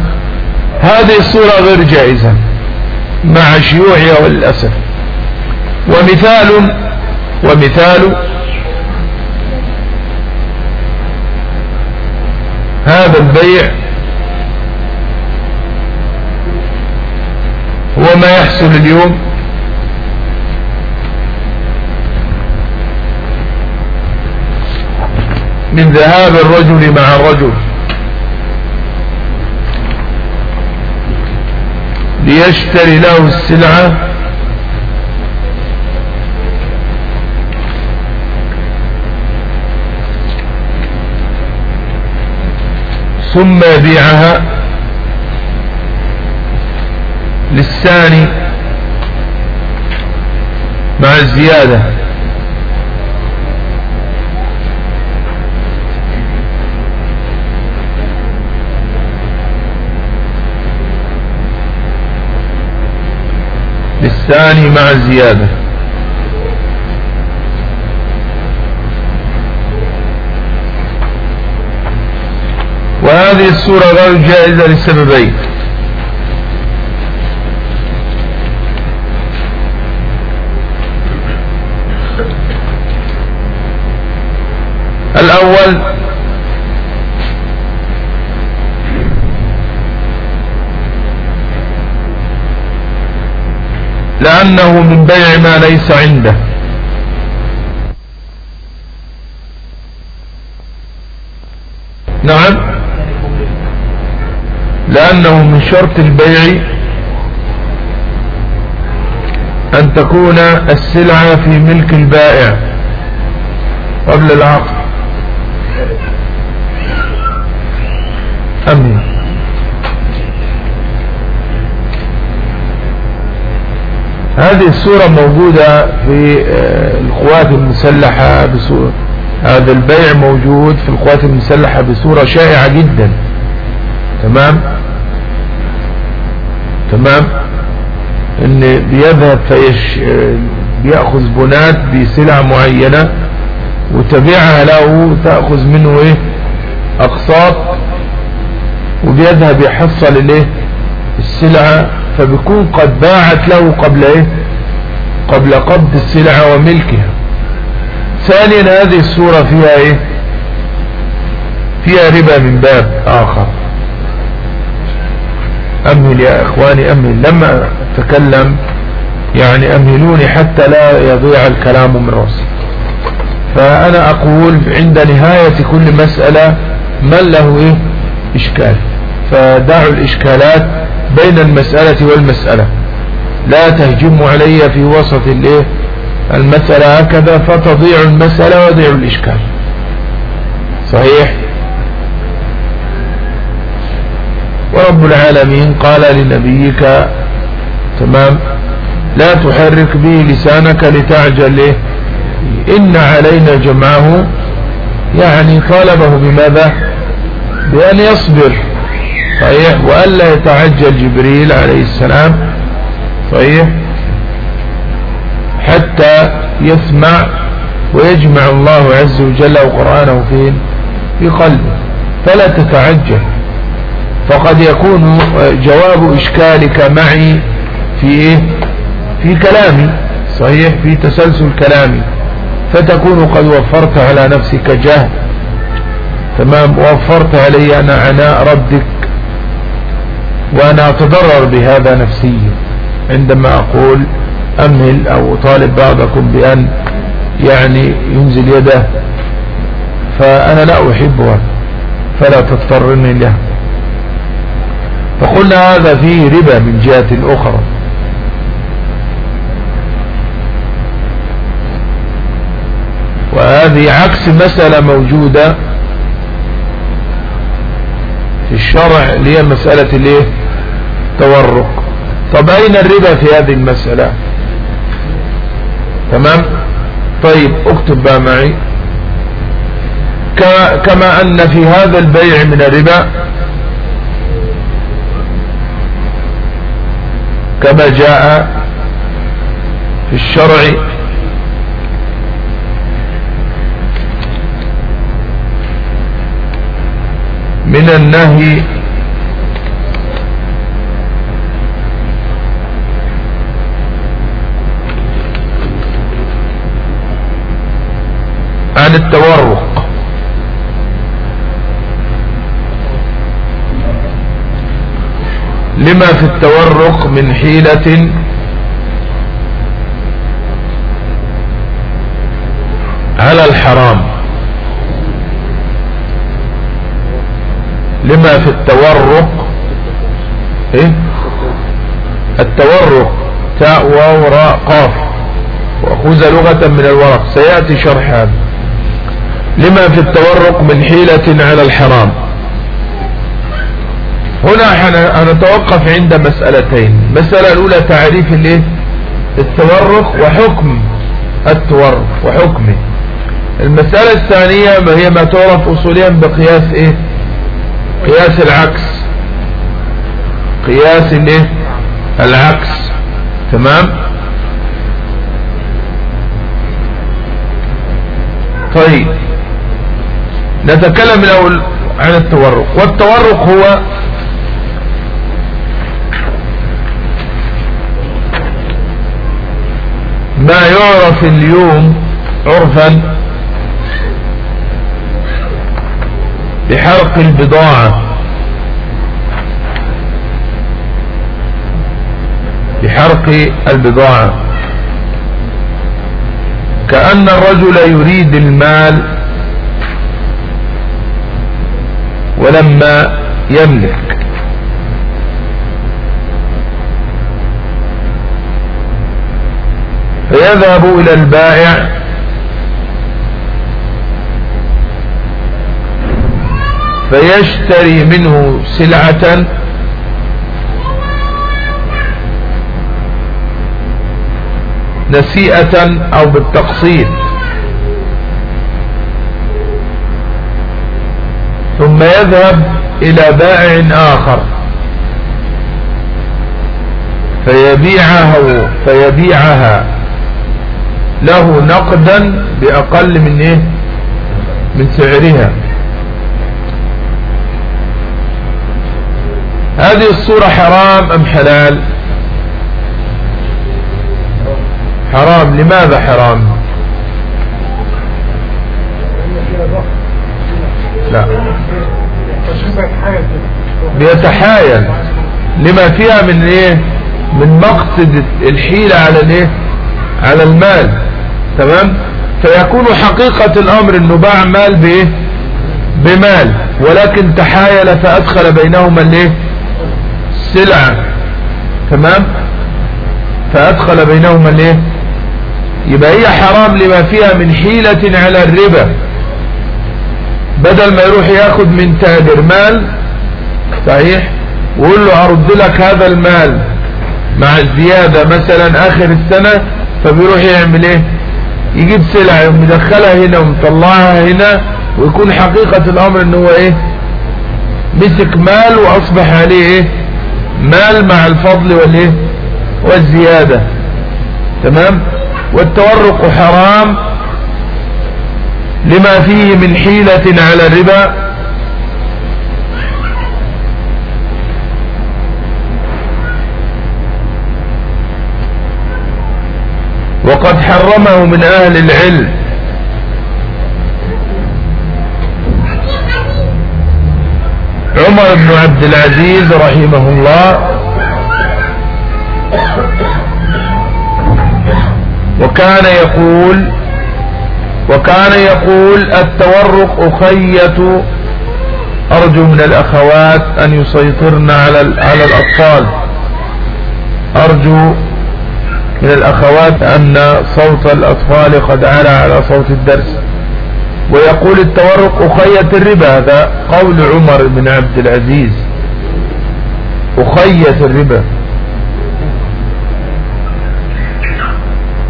هذه الصورة غير جائزة. مع شيوعها والأسف. ومثال ومثال. هذا البيع هو ما يحصل اليوم. من ذهاب الرجل مع الرجل. ليشتري له السلعة. ثم يبيعها للثاني مع الزيادة. للثاني مع الزيادة. وهذه الصورة غير جائزة لسببين. الأول لأنه من بيع ما ليس عنده. نعم. لأنه من شرط البيع أن تكون السلعة في ملك البائع قبل العقد. هذه الصورة موجودة في آه، القوات المسلحة هذا البيع موجود في القوات المسلحة بصورة شائعة جدا. تمام؟ تمام؟ إن بيذهب فيش بيأخذ بنات بسلع معينة وتبيعها له وتأخذ منه إيه؟ أقساط وبيذهب يحصل الايه السلعة فبيكون قد باعت له قبل إيه؟ قبل قبض السلعة وملكها. ثانيا هذه الصورة فيها إيه؟ فيها ربا من باب آخر. أمهل يا إخواني أمهل. لما أتكلم يعني أمهلوني حتى لا يضيع الكلام من رأسي. فأنا أقول عند نهاية كل مسألة من له إيه؟ إشكال. فدعوا الإشكالات بين المسألة والمسألة. لا تهجموا علي في وسط الإيه؟ المسألة هكذا فتضيع المسألة وضيع الإشكال. صحيح؟ ورب العالمين قال لنبيك تمام؟ لا تحرك به لسانك لتعجل إيه؟ إن علينا جمعه. يعني طالبه بماذا؟ بأن يصبر. صحيح؟ وألا يتعجل جبريل عليه السلام صحيح؟ حتى يسمع ويجمع الله عز وجل قرآنه فين في قلبه فلا تتعجل. فقد يكون جواب إشكالك معي في إيه؟ في كلامي صحيح؟ في تسلسل كلامي. فتكون قد وفرت على نفسك جهد. تمام؟ وفرت علي أنا عناء ردك وأنا أتضرر بهذا نفسيا عندما أقول أمهل أو طالب بعضكم بأن يعني ينزل يده فأنا لا أحبها فلا تضطرني له فقلنا هذا فيه ربا من جهة أخرى. وهذه عكس مسألة موجودة في الشرع اللي هي مسألة الإيه؟ تورق طب اين الربا في هذه المسألة؟ تمام؟ طيب اكتب بقى معي. كما أن في هذا البيع من الربا كما جاء في الشرع من النهي عن التورق. لما في التورق من حيلة؟ على الحرام. لما في التورق؟ إيه؟ التورق تاء واو راء قاف. وأخوذ لغة من الورق. سيأتي شرح هذا لما في التورق من حيلة على الحرام. هنا هنتوقف عند مسألتين. المسألة الأولى تعريف الإيه؟ التورق وحكم التورق وحكمه. المسألة الثانية ما هي ما تعرف أصوليا بقياس إيه؟ قياس العكس. قياس الإيه؟ العكس. تمام؟ طيب. نتكلم الأول عن التورق. والتورق هو ما يعرف اليوم عرفا بحرق البضاعة. بحرق البضاعة. كأن الرجل يريد المال ولما يملك. فيذهب إلى البائع. فيشتري منه سلعة. نسيئة أو بالتقسيط ثم يذهب إلى بائع آخر. فيبيعه فيبيعها. له نقدا بأقل من إيه؟ من سعرها. هذه الصورة حرام أم حلال؟ حرام. لماذا حرام؟ لا. بيتحايل لما فيها من إيه؟ من مقصد الحيلة على الإيه؟ على المال. تمام؟ فيكون حقيقة الأمر إنه باع مال بإيه؟ بمال. ولكن تحايل فأدخل بينهما الإيه؟ سلعة تمام؟ فأدخل بينهما الإيه؟ يبقى هي حرام لما فيها من حيلة على الربا. بدل ما يروح ياخد من تاجر مال صحيح؟ ويقول له أرد لك هذا المال مع الزيادة مثلا آخر السنة فبيروح يعمل إيه؟ يجيب سلعة ومدخلها هنا ومطلعها هنا ويكون حقيقة الأمر ان هو إيه؟ مسك مال وأصبح عليه إيه؟ مال مع الفضل والإيه؟ والزيادة. تمام؟ والتورق حرام لما فيه من حيلة على الربا. وقد حرمه من أهل العلم. عمر بن عبد العزيز رحمه الله. وكان يقول وكان يقول التورق أخية أرجو من الأخوات أن يسيطرن على على الأطفال. أرجو من الأخوات أن صوت الأطفال قد علا على صوت الدرس. ويقول التورق أخية الربا هذا قول عمر بن عبد العزيز. أخية الربا.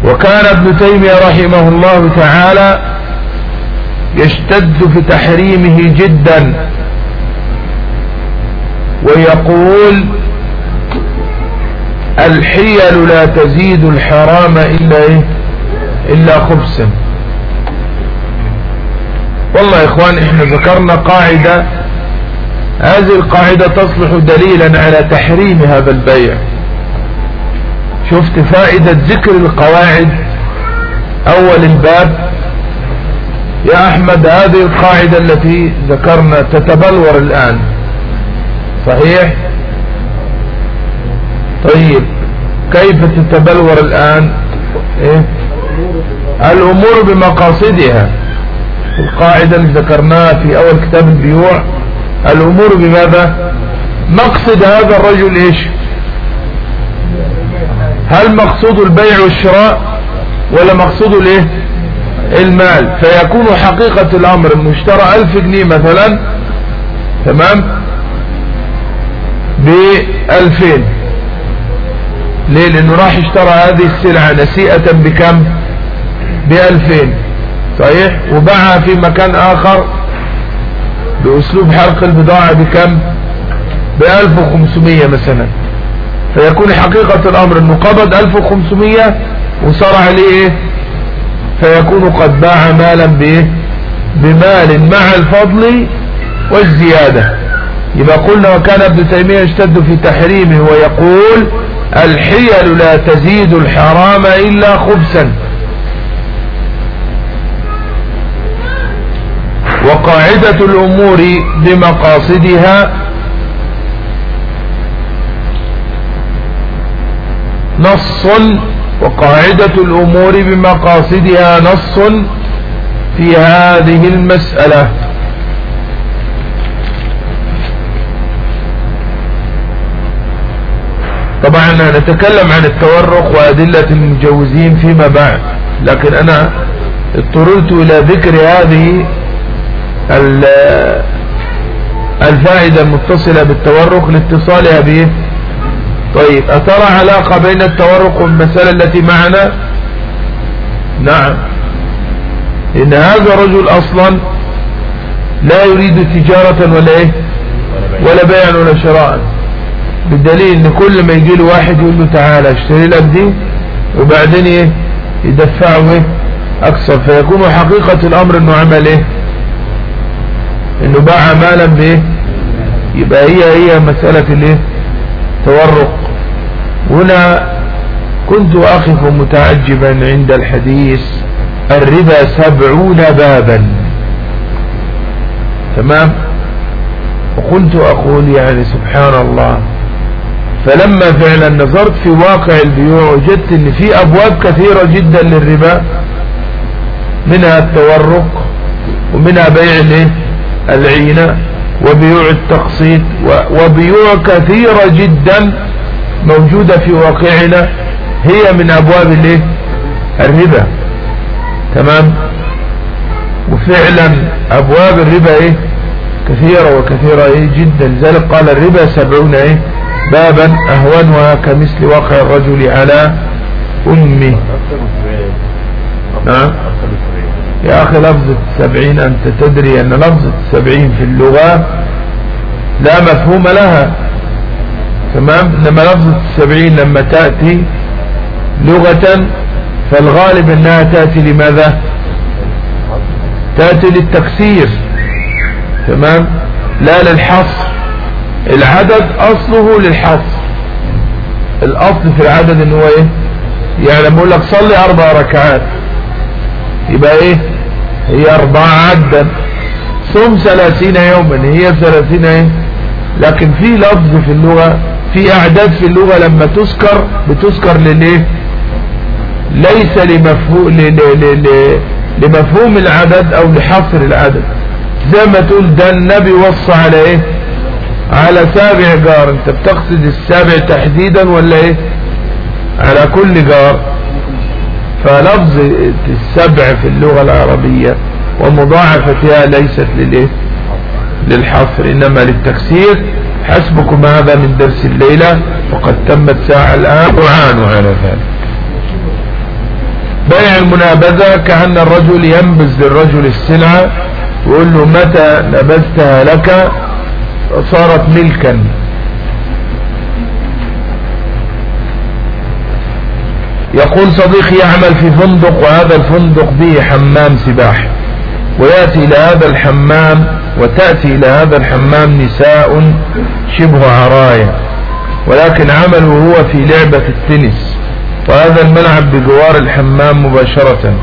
وكان ابن تيمية رحمه الله تعالى يشتد في تحريمه جدا ويقول الحيل لا تزيد الحرام إلا إيه؟ إلا خبثا والله يا إخوان إحنا ذكرنا قاعدة هذه القاعدة تصلح دليلا على تحريم هذا البيع. شفت فائدة ذكر القواعد. أول الباب يا أحمد هذه القاعدة التي ذكرنا تتبلور الآن. صحيح؟ طيب كيف تتبلور الآن؟ إيه؟ الأمور بمقاصدها. القاعدة اللي ذكرناها في أول كتاب البيوع الأمور بماذا؟ مقصد هذا الرجل إيش؟ هل مقصود البيع والشراء ولا مقصود الايه؟ المال. فيكون حقيقة الأمر انه اشترى ألف جنيه مثلا تمام؟ بألفين. ليه؟ لأنه راح اشترى هذه السلعة نسيئة بكم؟ بألفين. صحيح؟ وباعها في مكان آخر بأسلوب حرق البضاعة بكم؟ بألف وخمسمية مثلا. فيكون حقيقة الأمر إنه قبض 1500 وصار عليه إيه فيكون قد باع مالا بايه بمال مع الفضل والزيادة. يبقى قلنا وكان ابن تيمية يشتد في تحريمه ويقول الحيل لا تزيد الحرام إلا خبثا. وقاعدة الأمور بمقاصدها نص وقاعدة الأمور بمقاصدها نص في هذه المسألة. طبعا نتكلم عن التورق وأدلة المجوزين فيما بعد لكن أنا اضطررت إلى ذكر هذه الفائدة المتصلة بالتورق لاتصالها به طيب أترى علاقة بين التورق والمسألة التي معنا؟ نعم. إن هذا الرجل أصلا لا يريد تجارة ولا إيه؟ ولا بيع ولا شراء. بالدليل إن كل ما يجي له واحد يقول له تعالى اشتري لك دي وبعدين إيه؟ يدفعه إيه؟ أكثر. فيكون حقيقة الأمر إنه عمل إيه؟ إنه باع مالا بإيه؟ يبقى هي هي مسألة الإيه؟ تورق. هنا كنت أقف متعجبا عند الحديث الربا سبعون بابا. تمام؟ وكنت أقول يعني سبحان الله فلما فعلا نظرت في واقع البيوع وجدت إن في أبواب كثيرة جدا للربا منها التورق ومنها بيع العينة وبيوع التقسيط وبيوع كثيرة جدا موجودة في واقعنا هي من أبواب الايه الربا. تمام؟ وفعلا أبواب الربا إيه؟ كثيرة وكثيرة إيه؟ جدا. لذلك قال الربا سبعون إيه؟ بابا اهونها كمثل واقع الرجل على امه نعم؟ يا أخي لفظة سبعين أنت تدري أن لفظة سبعين في اللغة لا مفهوم لها. تمام؟ انما لفظة السبعين لما تأتي لغة فالغالب أنها تأتي لماذا؟ تأتي للتكسير. تمام؟ لا للحصر. العدد أصله للحصر. الأصل في العدد إن هو إيه؟ يعني لما أقول لك صلي أربع ركعات. يبقى إيه؟ هي أربعة عدا. صم ثلاثين يوما هي ثلاثين إيه؟ لكن في لفظ في اللغة في أعداد في اللغة لما تذكر بتذكر لليه ليس لمفهوم لمفهوم العدد أو لحصر العدد. زي ما تقول ده النبي وصى على إيه؟ على سابع جار. أنت بتقصد السابع تحديدا ولا إيه؟ على كل جار. فلفظ السبع في اللغة العربية ومضاعفتها ليست للإيه؟ للحصر إنما للتكسير. حسبكم هذا من درس الليلة وقد تمت ساعة الآن. وعانوا على ذلك. بيع المنابذة كأن الرجل ينبذ للرجل السلعة ويقول له متى نبذتها لك؟ صارت ملكا. يقول صديقي يعمل في فندق وهذا الفندق به حمام سباحة. ويأتي إلى هذا الحمام وتأتي إلى هذا الحمام نساء شبه عرايا ولكن عمله هو في لعبة التنس وهذا الملعب بجوار الحمام مباشرة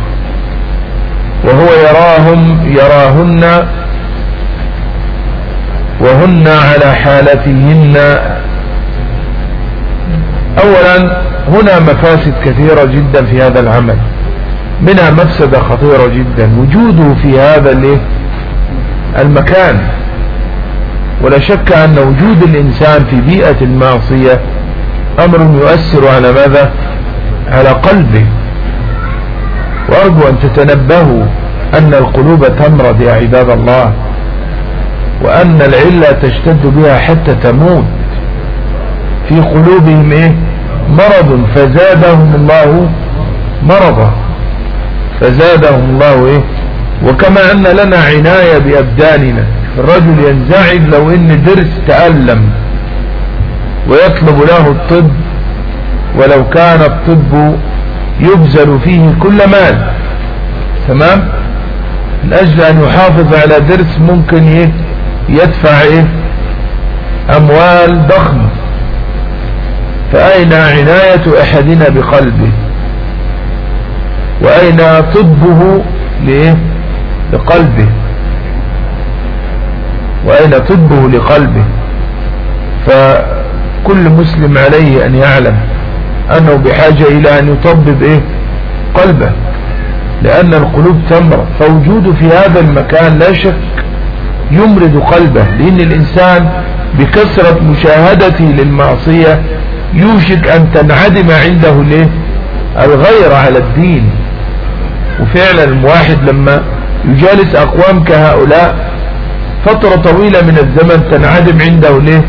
وهو يراهم يراهن وهن على حالتهن. اولا هنا مفاسد كثيرة جدا في هذا العمل. منها مفسدة خطيرة جدا. وجوده في هذا المكان. ولا شك أن وجود الإنسان في بيئة المعصية أمر يؤثر على ماذا؟ على قلبه. وأرجو أن تتنبهوا أن القلوب تمرض يا عباد الله وأن العلة تشتد بها حتى تموت. في قلوبهم إيه؟ مرض فزادهم الله مرضا. فزادهم الله إيه؟ وكما أن لنا عناية بأبداننا. الرجل ينزعج لو إن درس تألم ويطلب له الطب ولو كان الطب يبذل فيه كل مال. تمام؟ من أجل أن يحافظ على درس ممكن إيه؟ يدفع إيه؟ أموال ضخمة. فأين عناية أحدنا بقلبه؟ وأين طبه لإيه لقلبه؟ وأين طبه لقلبه؟ فكل مسلم عليه أن يعلم أنه بحاجة إلى أن يطبب إيه؟ قلبه لأن القلوب تمرض فوجوده في هذا المكان لا شك يمرض قلبه لأن الإنسان بكثرة مشاهدته للمعصية يوشك أن تنعدم عنده ليه الغير على الدين. وفعلا الواحد لما يجالس اقوام كهؤلاء فترة طويلة من الزمن تنعدم عنده ليه؟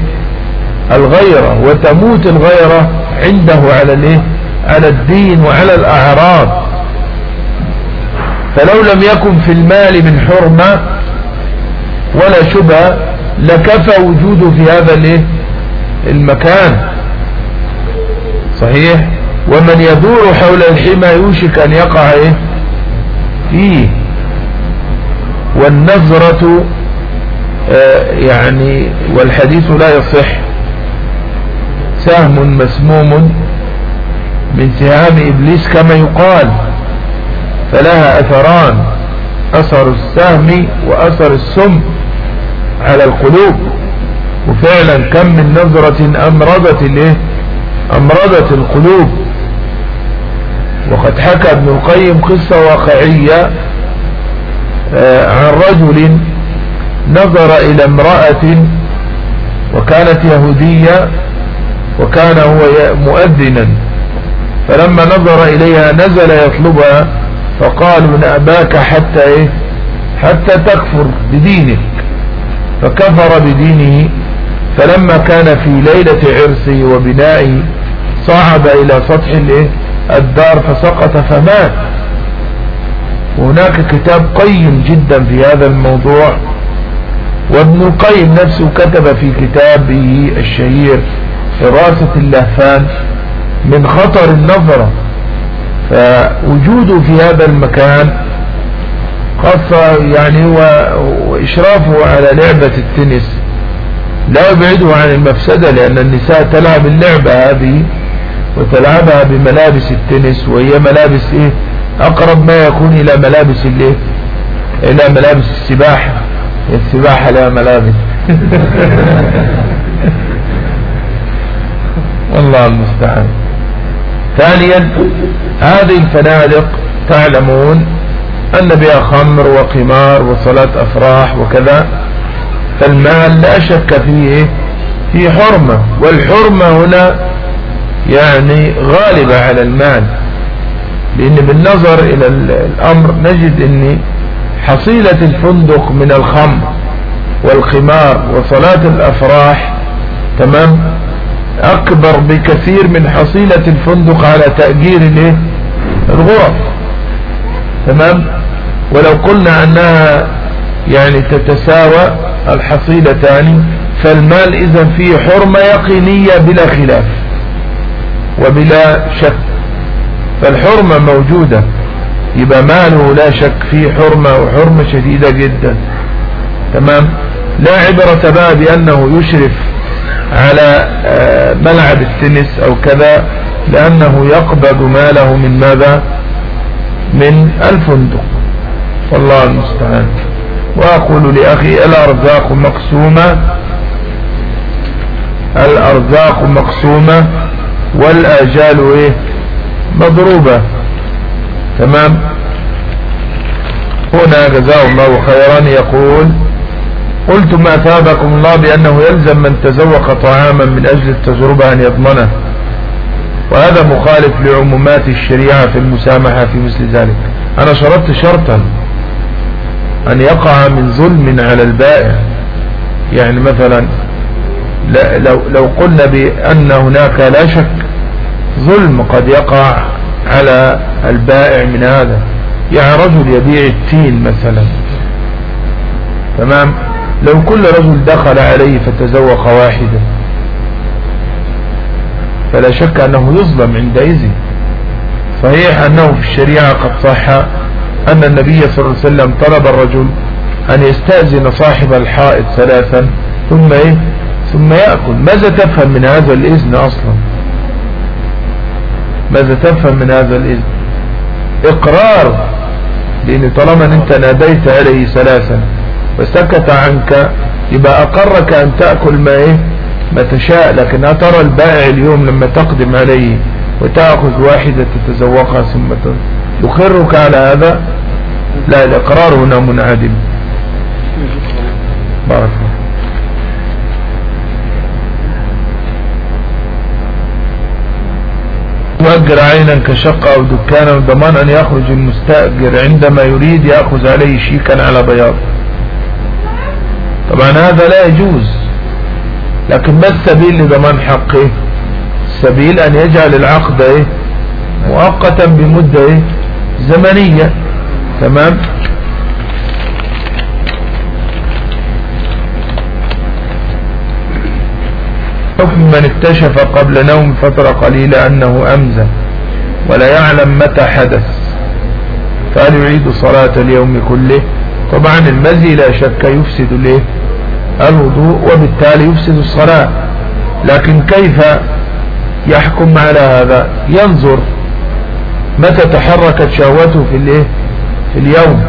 الغيرة وتموت الغيرة عنده على ليه؟ على الدين وعلى الأعراض. فلو لم يكن في المال من حرمة ولا شبهة لكفى وجوده في هذا الايه المكان. صحيح؟ ومن يدور حول الحمى يوشك أن يقع إيه؟ فيه. والنظرة آه يعني والحديث لا يصح. سهم مسموم من سهام إبليس كما يقال فلها أثران أثر السهم وأثر السم على القلوب. وفعلا كم من نظرة أمرضت الايه أمرضت القلوب. وقد حكى ابن القيم قصة واقعية عن رجل نظر إلى امرأة وكانت يهودية وكان هو مؤذنا فلما نظر إليها نزل يطلبها فقالوا نأباك حتى إيه؟ حتى تكفر بدينك. فكفر بدينه فلما كان في ليلة عرسه وبنائه صعد إلى سطح الإيه؟ الدار فسقط فمات. وهناك كتاب قيم جدا في هذا الموضوع. وابن القيم نفسه كتب في كتابه الشهير حراسة اللهفان من خطر النظرة. فوجوده في هذا المكان خاصة يعني وإشرافه على لعبة التنس. لا يبعده عن المفسدة لأن النساء تلعب اللعبة هذه. وتلعبها بملابس التنس وهي ملابس إيه؟ أقرب ما يكون إلى ملابس الايه إلى ملابس السباحة. السباحة لها ملابس. والله المستعان. ثانيا هذه الفنادق تعلمون أن بها خمر وقمار وصلاة أفراح وكذا. فالمال لا شك فيه في حرمة والحرمة هنا يعني غالبة على المال. لأن بالنظر إلى الأمر نجد إن حصيلة الفندق من الخمر والقمار وصلاة الأفراح تمام؟ أكبر بكثير من حصيلة الفندق على تأجير الغرف تمام؟ ولو قلنا أنها يعني تتساوى الحصيلتان فالمال اذا فيه حرمة يقينية بلا خلاف. وبلا شك. فالحرمة موجودة. يبقى ماله لا شك فيه حرمة وحرمة شديدة جدا. تمام؟ لا عبرة بقى بأنه يشرف على آه، ملعب التنس أو كذا لأنه يقبض ماله من ماذا؟ من الفندق. والله المستعان. وأقول لأخي الأرزاق مقسومة. الأرزاق مقسومة. والآجال إيه؟ مضروبة. تمام؟ هنا جزاه الله خيرا يقول قلت ما أثابكم الله بأنه يلزم من تزوق طعاما من أجل التجربة أن يضمنه. وهذا مخالف لعمومات الشريعة في المسامحة في مثل ذلك. أنا شرطت شرطا أن يقع من ظلم على البائع. يعني مثلا لو, لو قلنا بأن هناك لا شك ظلم قد يقع على البائع من هذا. يعني رجل يبيع التين مثلا. تمام؟ لو كل رجل دخل عليه فتزوق واحدا فلا شك أنه يظلم عندئذ صحيح أنه في الشريعة قد صح أن النبي صلى الله عليه وسلم طلب الرجل أن يستأذن صاحب الحائط ثلاثا ثم إيه؟ ثم يأكل. ماذا تفهم من هذا الإذن أصلا؟ ماذا تفهم من هذا الإذن؟ إقرار لأن طالما أنت ناديت عليه ثلاثا وسكت عنك يبقى أقرك أن تأكل ما إيه؟ ما تشاء. لكن أترى البائع اليوم لما تقدم عليه وتأخذ واحدة تتزوقها ثم يخرك على هذا؟ لا الإقرار هنا منعدم. بارك الله مؤجر عينا كشقة أو دكانا ضمان أن يخرج المستأجر عندما يريد يأخذ عليه شيكا على بياض. طبعا هذا لا يجوز لكن ما السبيل لضمان حقه؟ السبيل أن يجعل العقد إيه؟ مؤقتا بمدة إيه؟ زمنية تمام؟ حكم من اكتشف قبل نوم فترة قليلة أنه أمزى ولا يعلم متى حدث. فهل يعيد صلاة اليوم كله؟ طبعا المزي لا شك يفسد له الوضوء وبالتالي يفسد الصلاة. لكن كيف يحكم على هذا؟ ينظر متى تحركت شهوته في الايه في اليوم.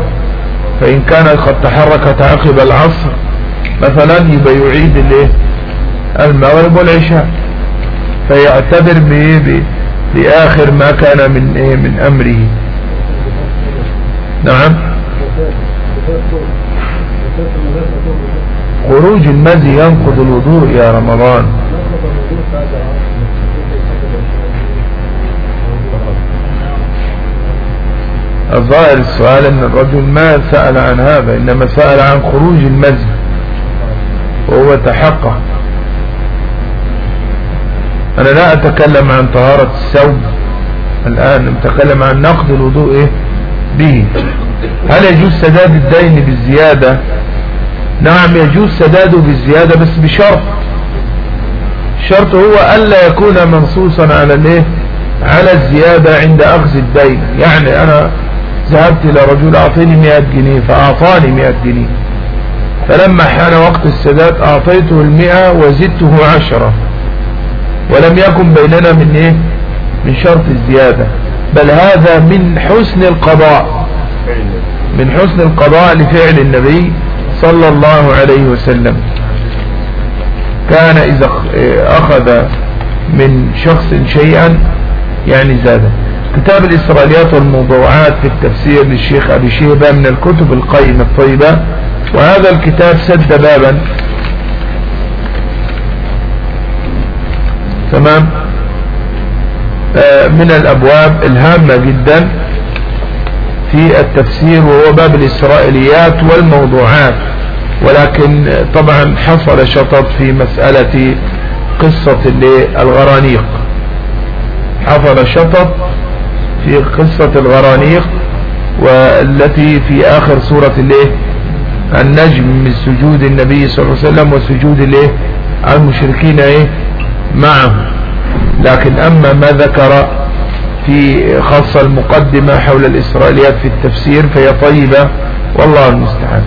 فإن كانت قد تحركت عقب العصر مثلا يبقى يعيد الايه المغرب والعشاء. فيعتبر بآخر ما كان من إيه من أمره. نعم. خروج المزي ينقض الوضوء يا رمضان. الظاهر السؤال أن الرجل ما سأل عن هذا إنما سأل عن خروج المزي وهو تحقق. أنا لا أتكلم عن طهارة الثوب الآن أتكلم عن نقض الوضوء إيه؟ به. هل يجوز سداد الدين بالزيادة؟ نعم يجوز سداده بالزيادة بس بشرط. الشرط هو ألا يكون منصوصا على الايه على الزيادة عند أخذ الدين. يعني أنا ذهبت إلى رجل أعطيني 100 جنيه فأعطاني 100 جنيه. فلما حان وقت السداد أعطيته المئة وزدته عشرة. ولم يكن بيننا من إيه؟ من شرط الزيادة. بل هذا من حسن القضاء. من حسن القضاء لفعل النبي صلى الله عليه وسلم. كان إذا أخذ من شخص شيئا يعني زاده كتاب الإسرائيليات والموضوعات في التفسير للشيخ أبي شيبة من الكتب القيمة الطيبة وهذا الكتاب سد بابا تمام؟ آه، من الأبواب الهامة جدا في التفسير وهو باب الإسرائيليات والموضوعات. ولكن طبعا حصل شطط في مسألة قصة الغرانيق حصل شطط في قصة الغرانيق والتي في آخر سورة الايه النجم من سجود النبي صلى الله عليه وسلم وسجود الايه المشركين إيه؟ معه. لكن أما ما ذكر في خاصة المقدمة حول الإسرائيليات في التفسير فهي طيبة والله المستعان.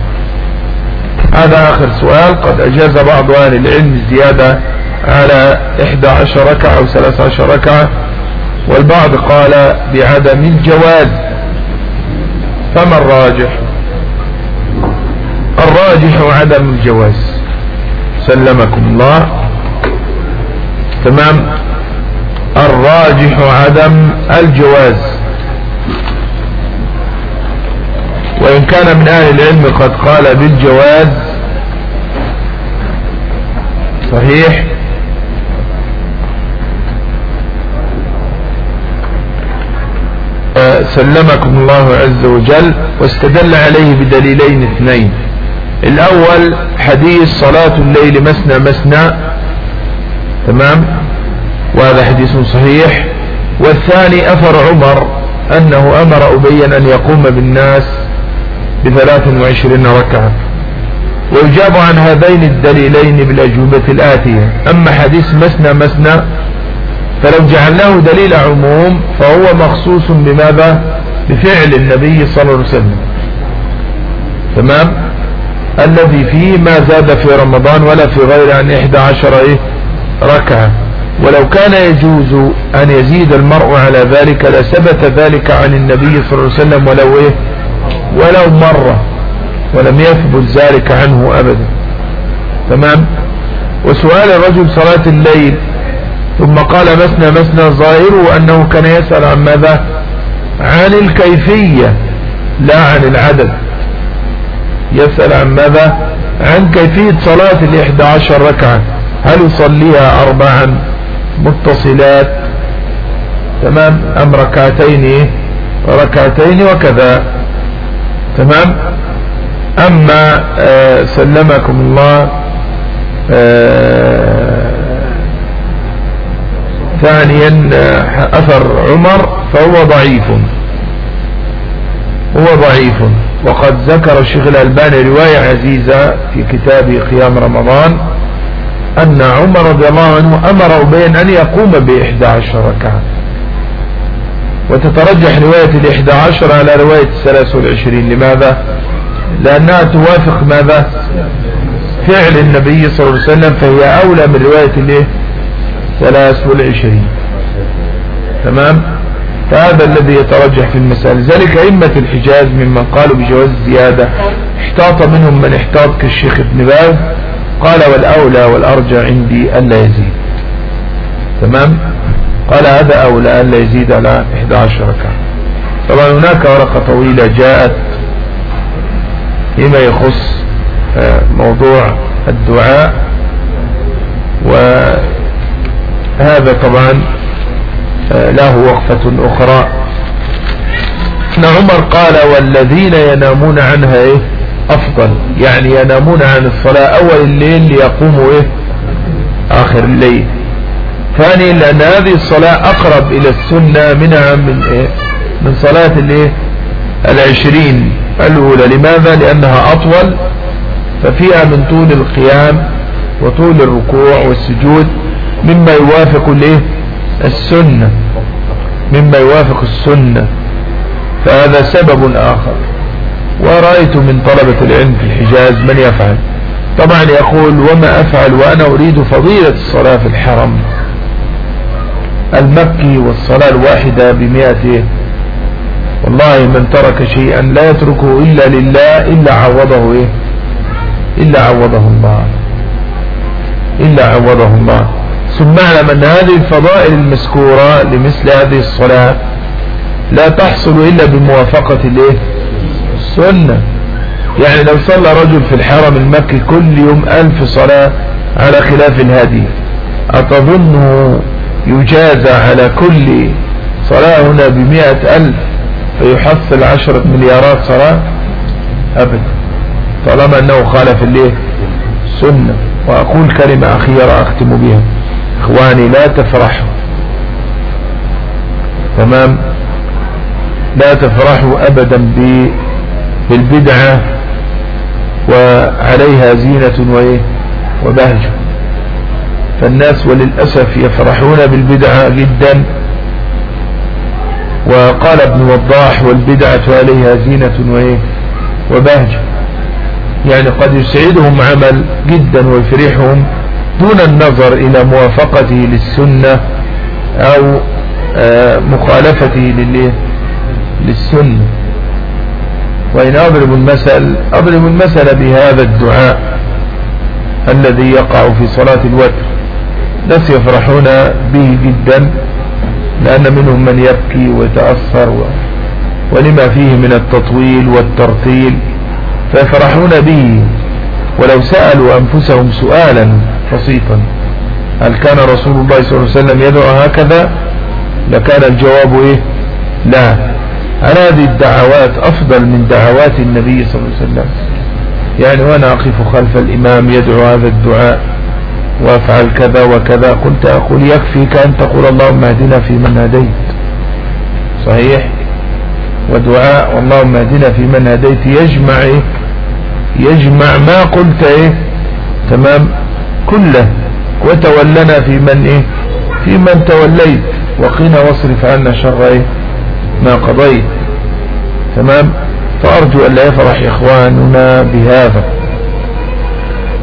هذا آخر سؤال. قد أجاز بعض أهل العلم الزيادة على 11 ركعة أو 13 ركعة والبعض قال بعدم الجواز. فما الراجح؟ الراجح عدم الجواز. سلمكم الله. تمام؟ الراجح عدم الجواز. وإن كان من أهل العلم قد قال بالجواز صحيح؟ سلمكم الله عز وجل واستدل عليه بدليلين اثنين. الأول حديث صلاة الليل مسنى مسنى تمام؟ وهذا حديث صحيح. والثاني أثر عمر أنه أمر ابيا أن يقوم بالناس بثلاث وعشرين ركعة. ويجاب عن هذين الدليلين بالأجوبة الآتية. أما حديث مسنى مسنى فلو جعلناه دليل عموم فهو مخصوص بماذا؟ بفعل النبي صلى الله عليه وسلم. تمام؟ الذي فيه ما زاد في رمضان ولا في غير عن 11 إيه؟ ركعة. ولو كان يجوز أن يزيد المرء على ذلك لثبت ذلك عن النبي صلى الله عليه وسلم ولو إيه؟ ولو مرة ولم يثبت ذلك عنه أبدا. تمام؟ وسؤال الرجل صلاة الليل ثم قال مسنا مسنا ظاهره أنه كان يسأل عن ماذا؟ عن الكيفية لا عن العدد. يسأل عن ماذا؟ عن كيفية صلاة الإحدى عشر ركعة. هل يصليها أربعا؟ متصلات. تمام؟ أم ركعتين؟ ركعتين وكذا. تمام؟ أما آه سلمكم الله آه ثانيا آه، أثر عمر فهو ضعيف. هو ضعيف. وقد ذكر الشيخ الألباني رواية عزيزة في كتابه قيام رمضان. أن عمر رضي الله عنه أمر أبين أن يقوم بإحدى عشر ركعة وتترجح رواية الإحدى عشر على رواية الثلاث والعشرين. لماذا؟ لأنها توافق ماذا؟ فعل النبي صلى الله عليه وسلم فهي أولى من رواية الإيه؟ ثلاث والعشرين. تمام؟ فهذا الذي يترجح في المسألة. ذلك أئمة الحجاز ممن قالوا بجواز الزيادة احتاط منهم من احتاط كالشيخ ابن باز. قال والأولى والأرجى عندي ألا يزيد. تمام؟ قال هذا أولى ألا يزيد على 11 ركعة. طبعا هناك ورقة طويلة جاءت فيما يخص آه، موضوع الدعاء وهذا طبعا آه، له وقفة أخرى. إن عمر قال والذين ينامون عنها إيه؟ أفضل. يعني ينامون عن الصلاة أول الليل ليقوموا إيه؟ آخر الليل. ثانيا لأن هذه الصلاة أقرب إلى السنة منها من إيه؟ من صلاة الإيه؟ العشرين الأولى. لماذا؟ لأنها أطول ففيها من طول القيام وطول الركوع والسجود مما يوافق الإيه؟ السنة. مما يوافق السنة. فهذا سبب آخر. ورأيت من طلبة العلم في الحجاز من يفعل. طبعا يقول وما أفعل وأنا أريد فضيلة الصلاة في الحرم. المكي والصلاة الواحدة بمئة. والله من ترك شيئا لا يتركه إلا لله إلا عوضه إيه؟ إلا عوضه الله. إلا عوضه الله. ثم اعلم أن هذه الفضائل المذكورة لمثل هذه الصلاة لا تحصل إلا بموافقة الإيه؟ السنة يعني لو صلى رجل في الحرم المكي كل يوم ألف صلاة على خلاف الهدي أتظنه يجازى على كل صلاة هنا بمئة ألف فيحصل عشرة مليارات صلاة؟ أبدا. طالما أنه خالف الايه السنة وأقول كلمة أخيرة أختم بها. إخواني لا تفرحوا. تمام؟ لا تفرحوا أبدا بالبدعة وعليها زينة وإيه؟ وبهجة فالناس وللأسف يفرحون بالبدعة جدا. وقال ابن وضاح والبدعة عليها زينة وإيه؟ وبهجة يعني قد يسعدهم عمل جدا ويفرحهم دون النظر إلى موافقته للسنة أو آه، مخالفته للسنة. وإن أضرب المثل أضرب المثل بهذا الدعاء الذي يقع في صلاة الوتر. ناس يفرحون به جدا لأن منهم من يبكي ويتأثر. ولما فيه من التطويل والترتيل فيفرحون به. ولو سألوا أنفسهم سؤالا بسيطا هل كان رسول الله صلى الله عليه وسلم يدعو هكذا؟ لكان الجواب إيه؟ لا. هذه الدعوات أفضل من دعوات النبي صلى الله عليه وسلم. يعني وأنا أقف خلف الإمام يدعو هذا الدعاء وأفعل كذا وكذا. كنت أقول يكفيك أن تقول اللهم اهدنا في من هديت. صحيح؟ ودعاء اللهم اهدنا في من هديت. يجمع إيه؟ يجمع ما قلت إيه؟ تمام؟ كله. وتولنا في من إيه؟ في من توليت. وقنا واصرف عنا شر إيه؟ ما قضيت. تمام؟ فأرجو أن لا يفرح إخواننا بهذا.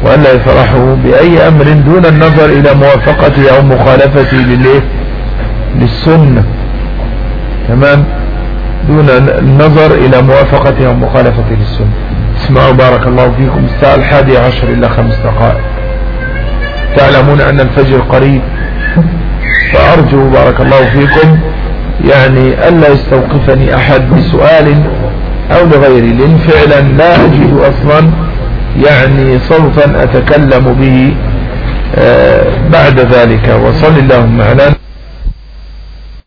وأن لا يفرحوا بأي أمر دون النظر إلى موافقته أو مخالفته للإيه؟ للسنة. تمام؟ دون النظر إلى موافقته أو مخالفته للسنة. اسمعوا بارك الله فيكم. الساعة الحادية عشر إلى خمس دقائق. تعلمون أن الفجر قريب. فأرجو بارك الله فيكم يعني ألا يستوقفني أحد بسؤال أو لغيري لأن فعلا لا أجد أصلا يعني صوتا أتكلم به آه، بعد ذلك. وصل اللهم على